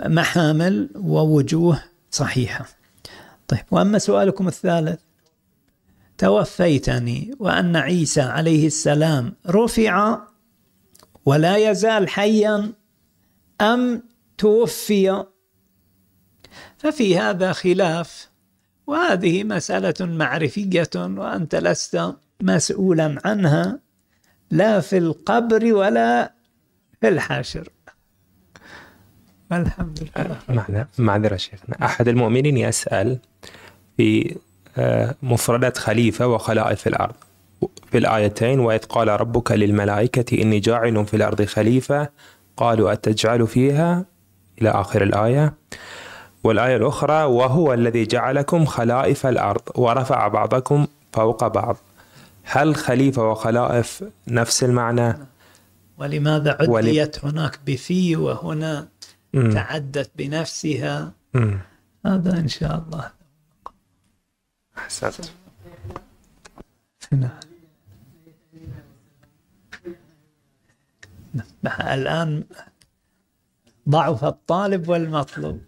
محامل ووجوه صحيحة. طيب وأما سؤالكم الثالث توفيتني وأن عيسى عليه السلام رفع ولا يزال حيا أم توفي؟ ففي هذا خلاف وهذه مسألة معرفية وأنت لست مسؤولا عنها. لا في القبر ولا في الحاشر. الحمد لله معذرة شيخنا. أحد المؤمنين يسأل في آه، مفردات خليفة وخلائف في الأرض. في الآيتين وإذ قال ربك للملائكة إني جاعل في الأرض خليفة قالوا أتجعل فيها؟ إلى آخر الآية. والآية الأخرى وهو الذي جعلكم خلائف الأرض ورفع بعضكم فوق بعض. هل خليفة وخلائف نفس المعنى؟ ولماذا عديت ول... هناك بفي وهنا م. تعدت بنفسها م. هذا إن شاء الله أحسنت نعم. الآن ضعف الطالب والمطلوب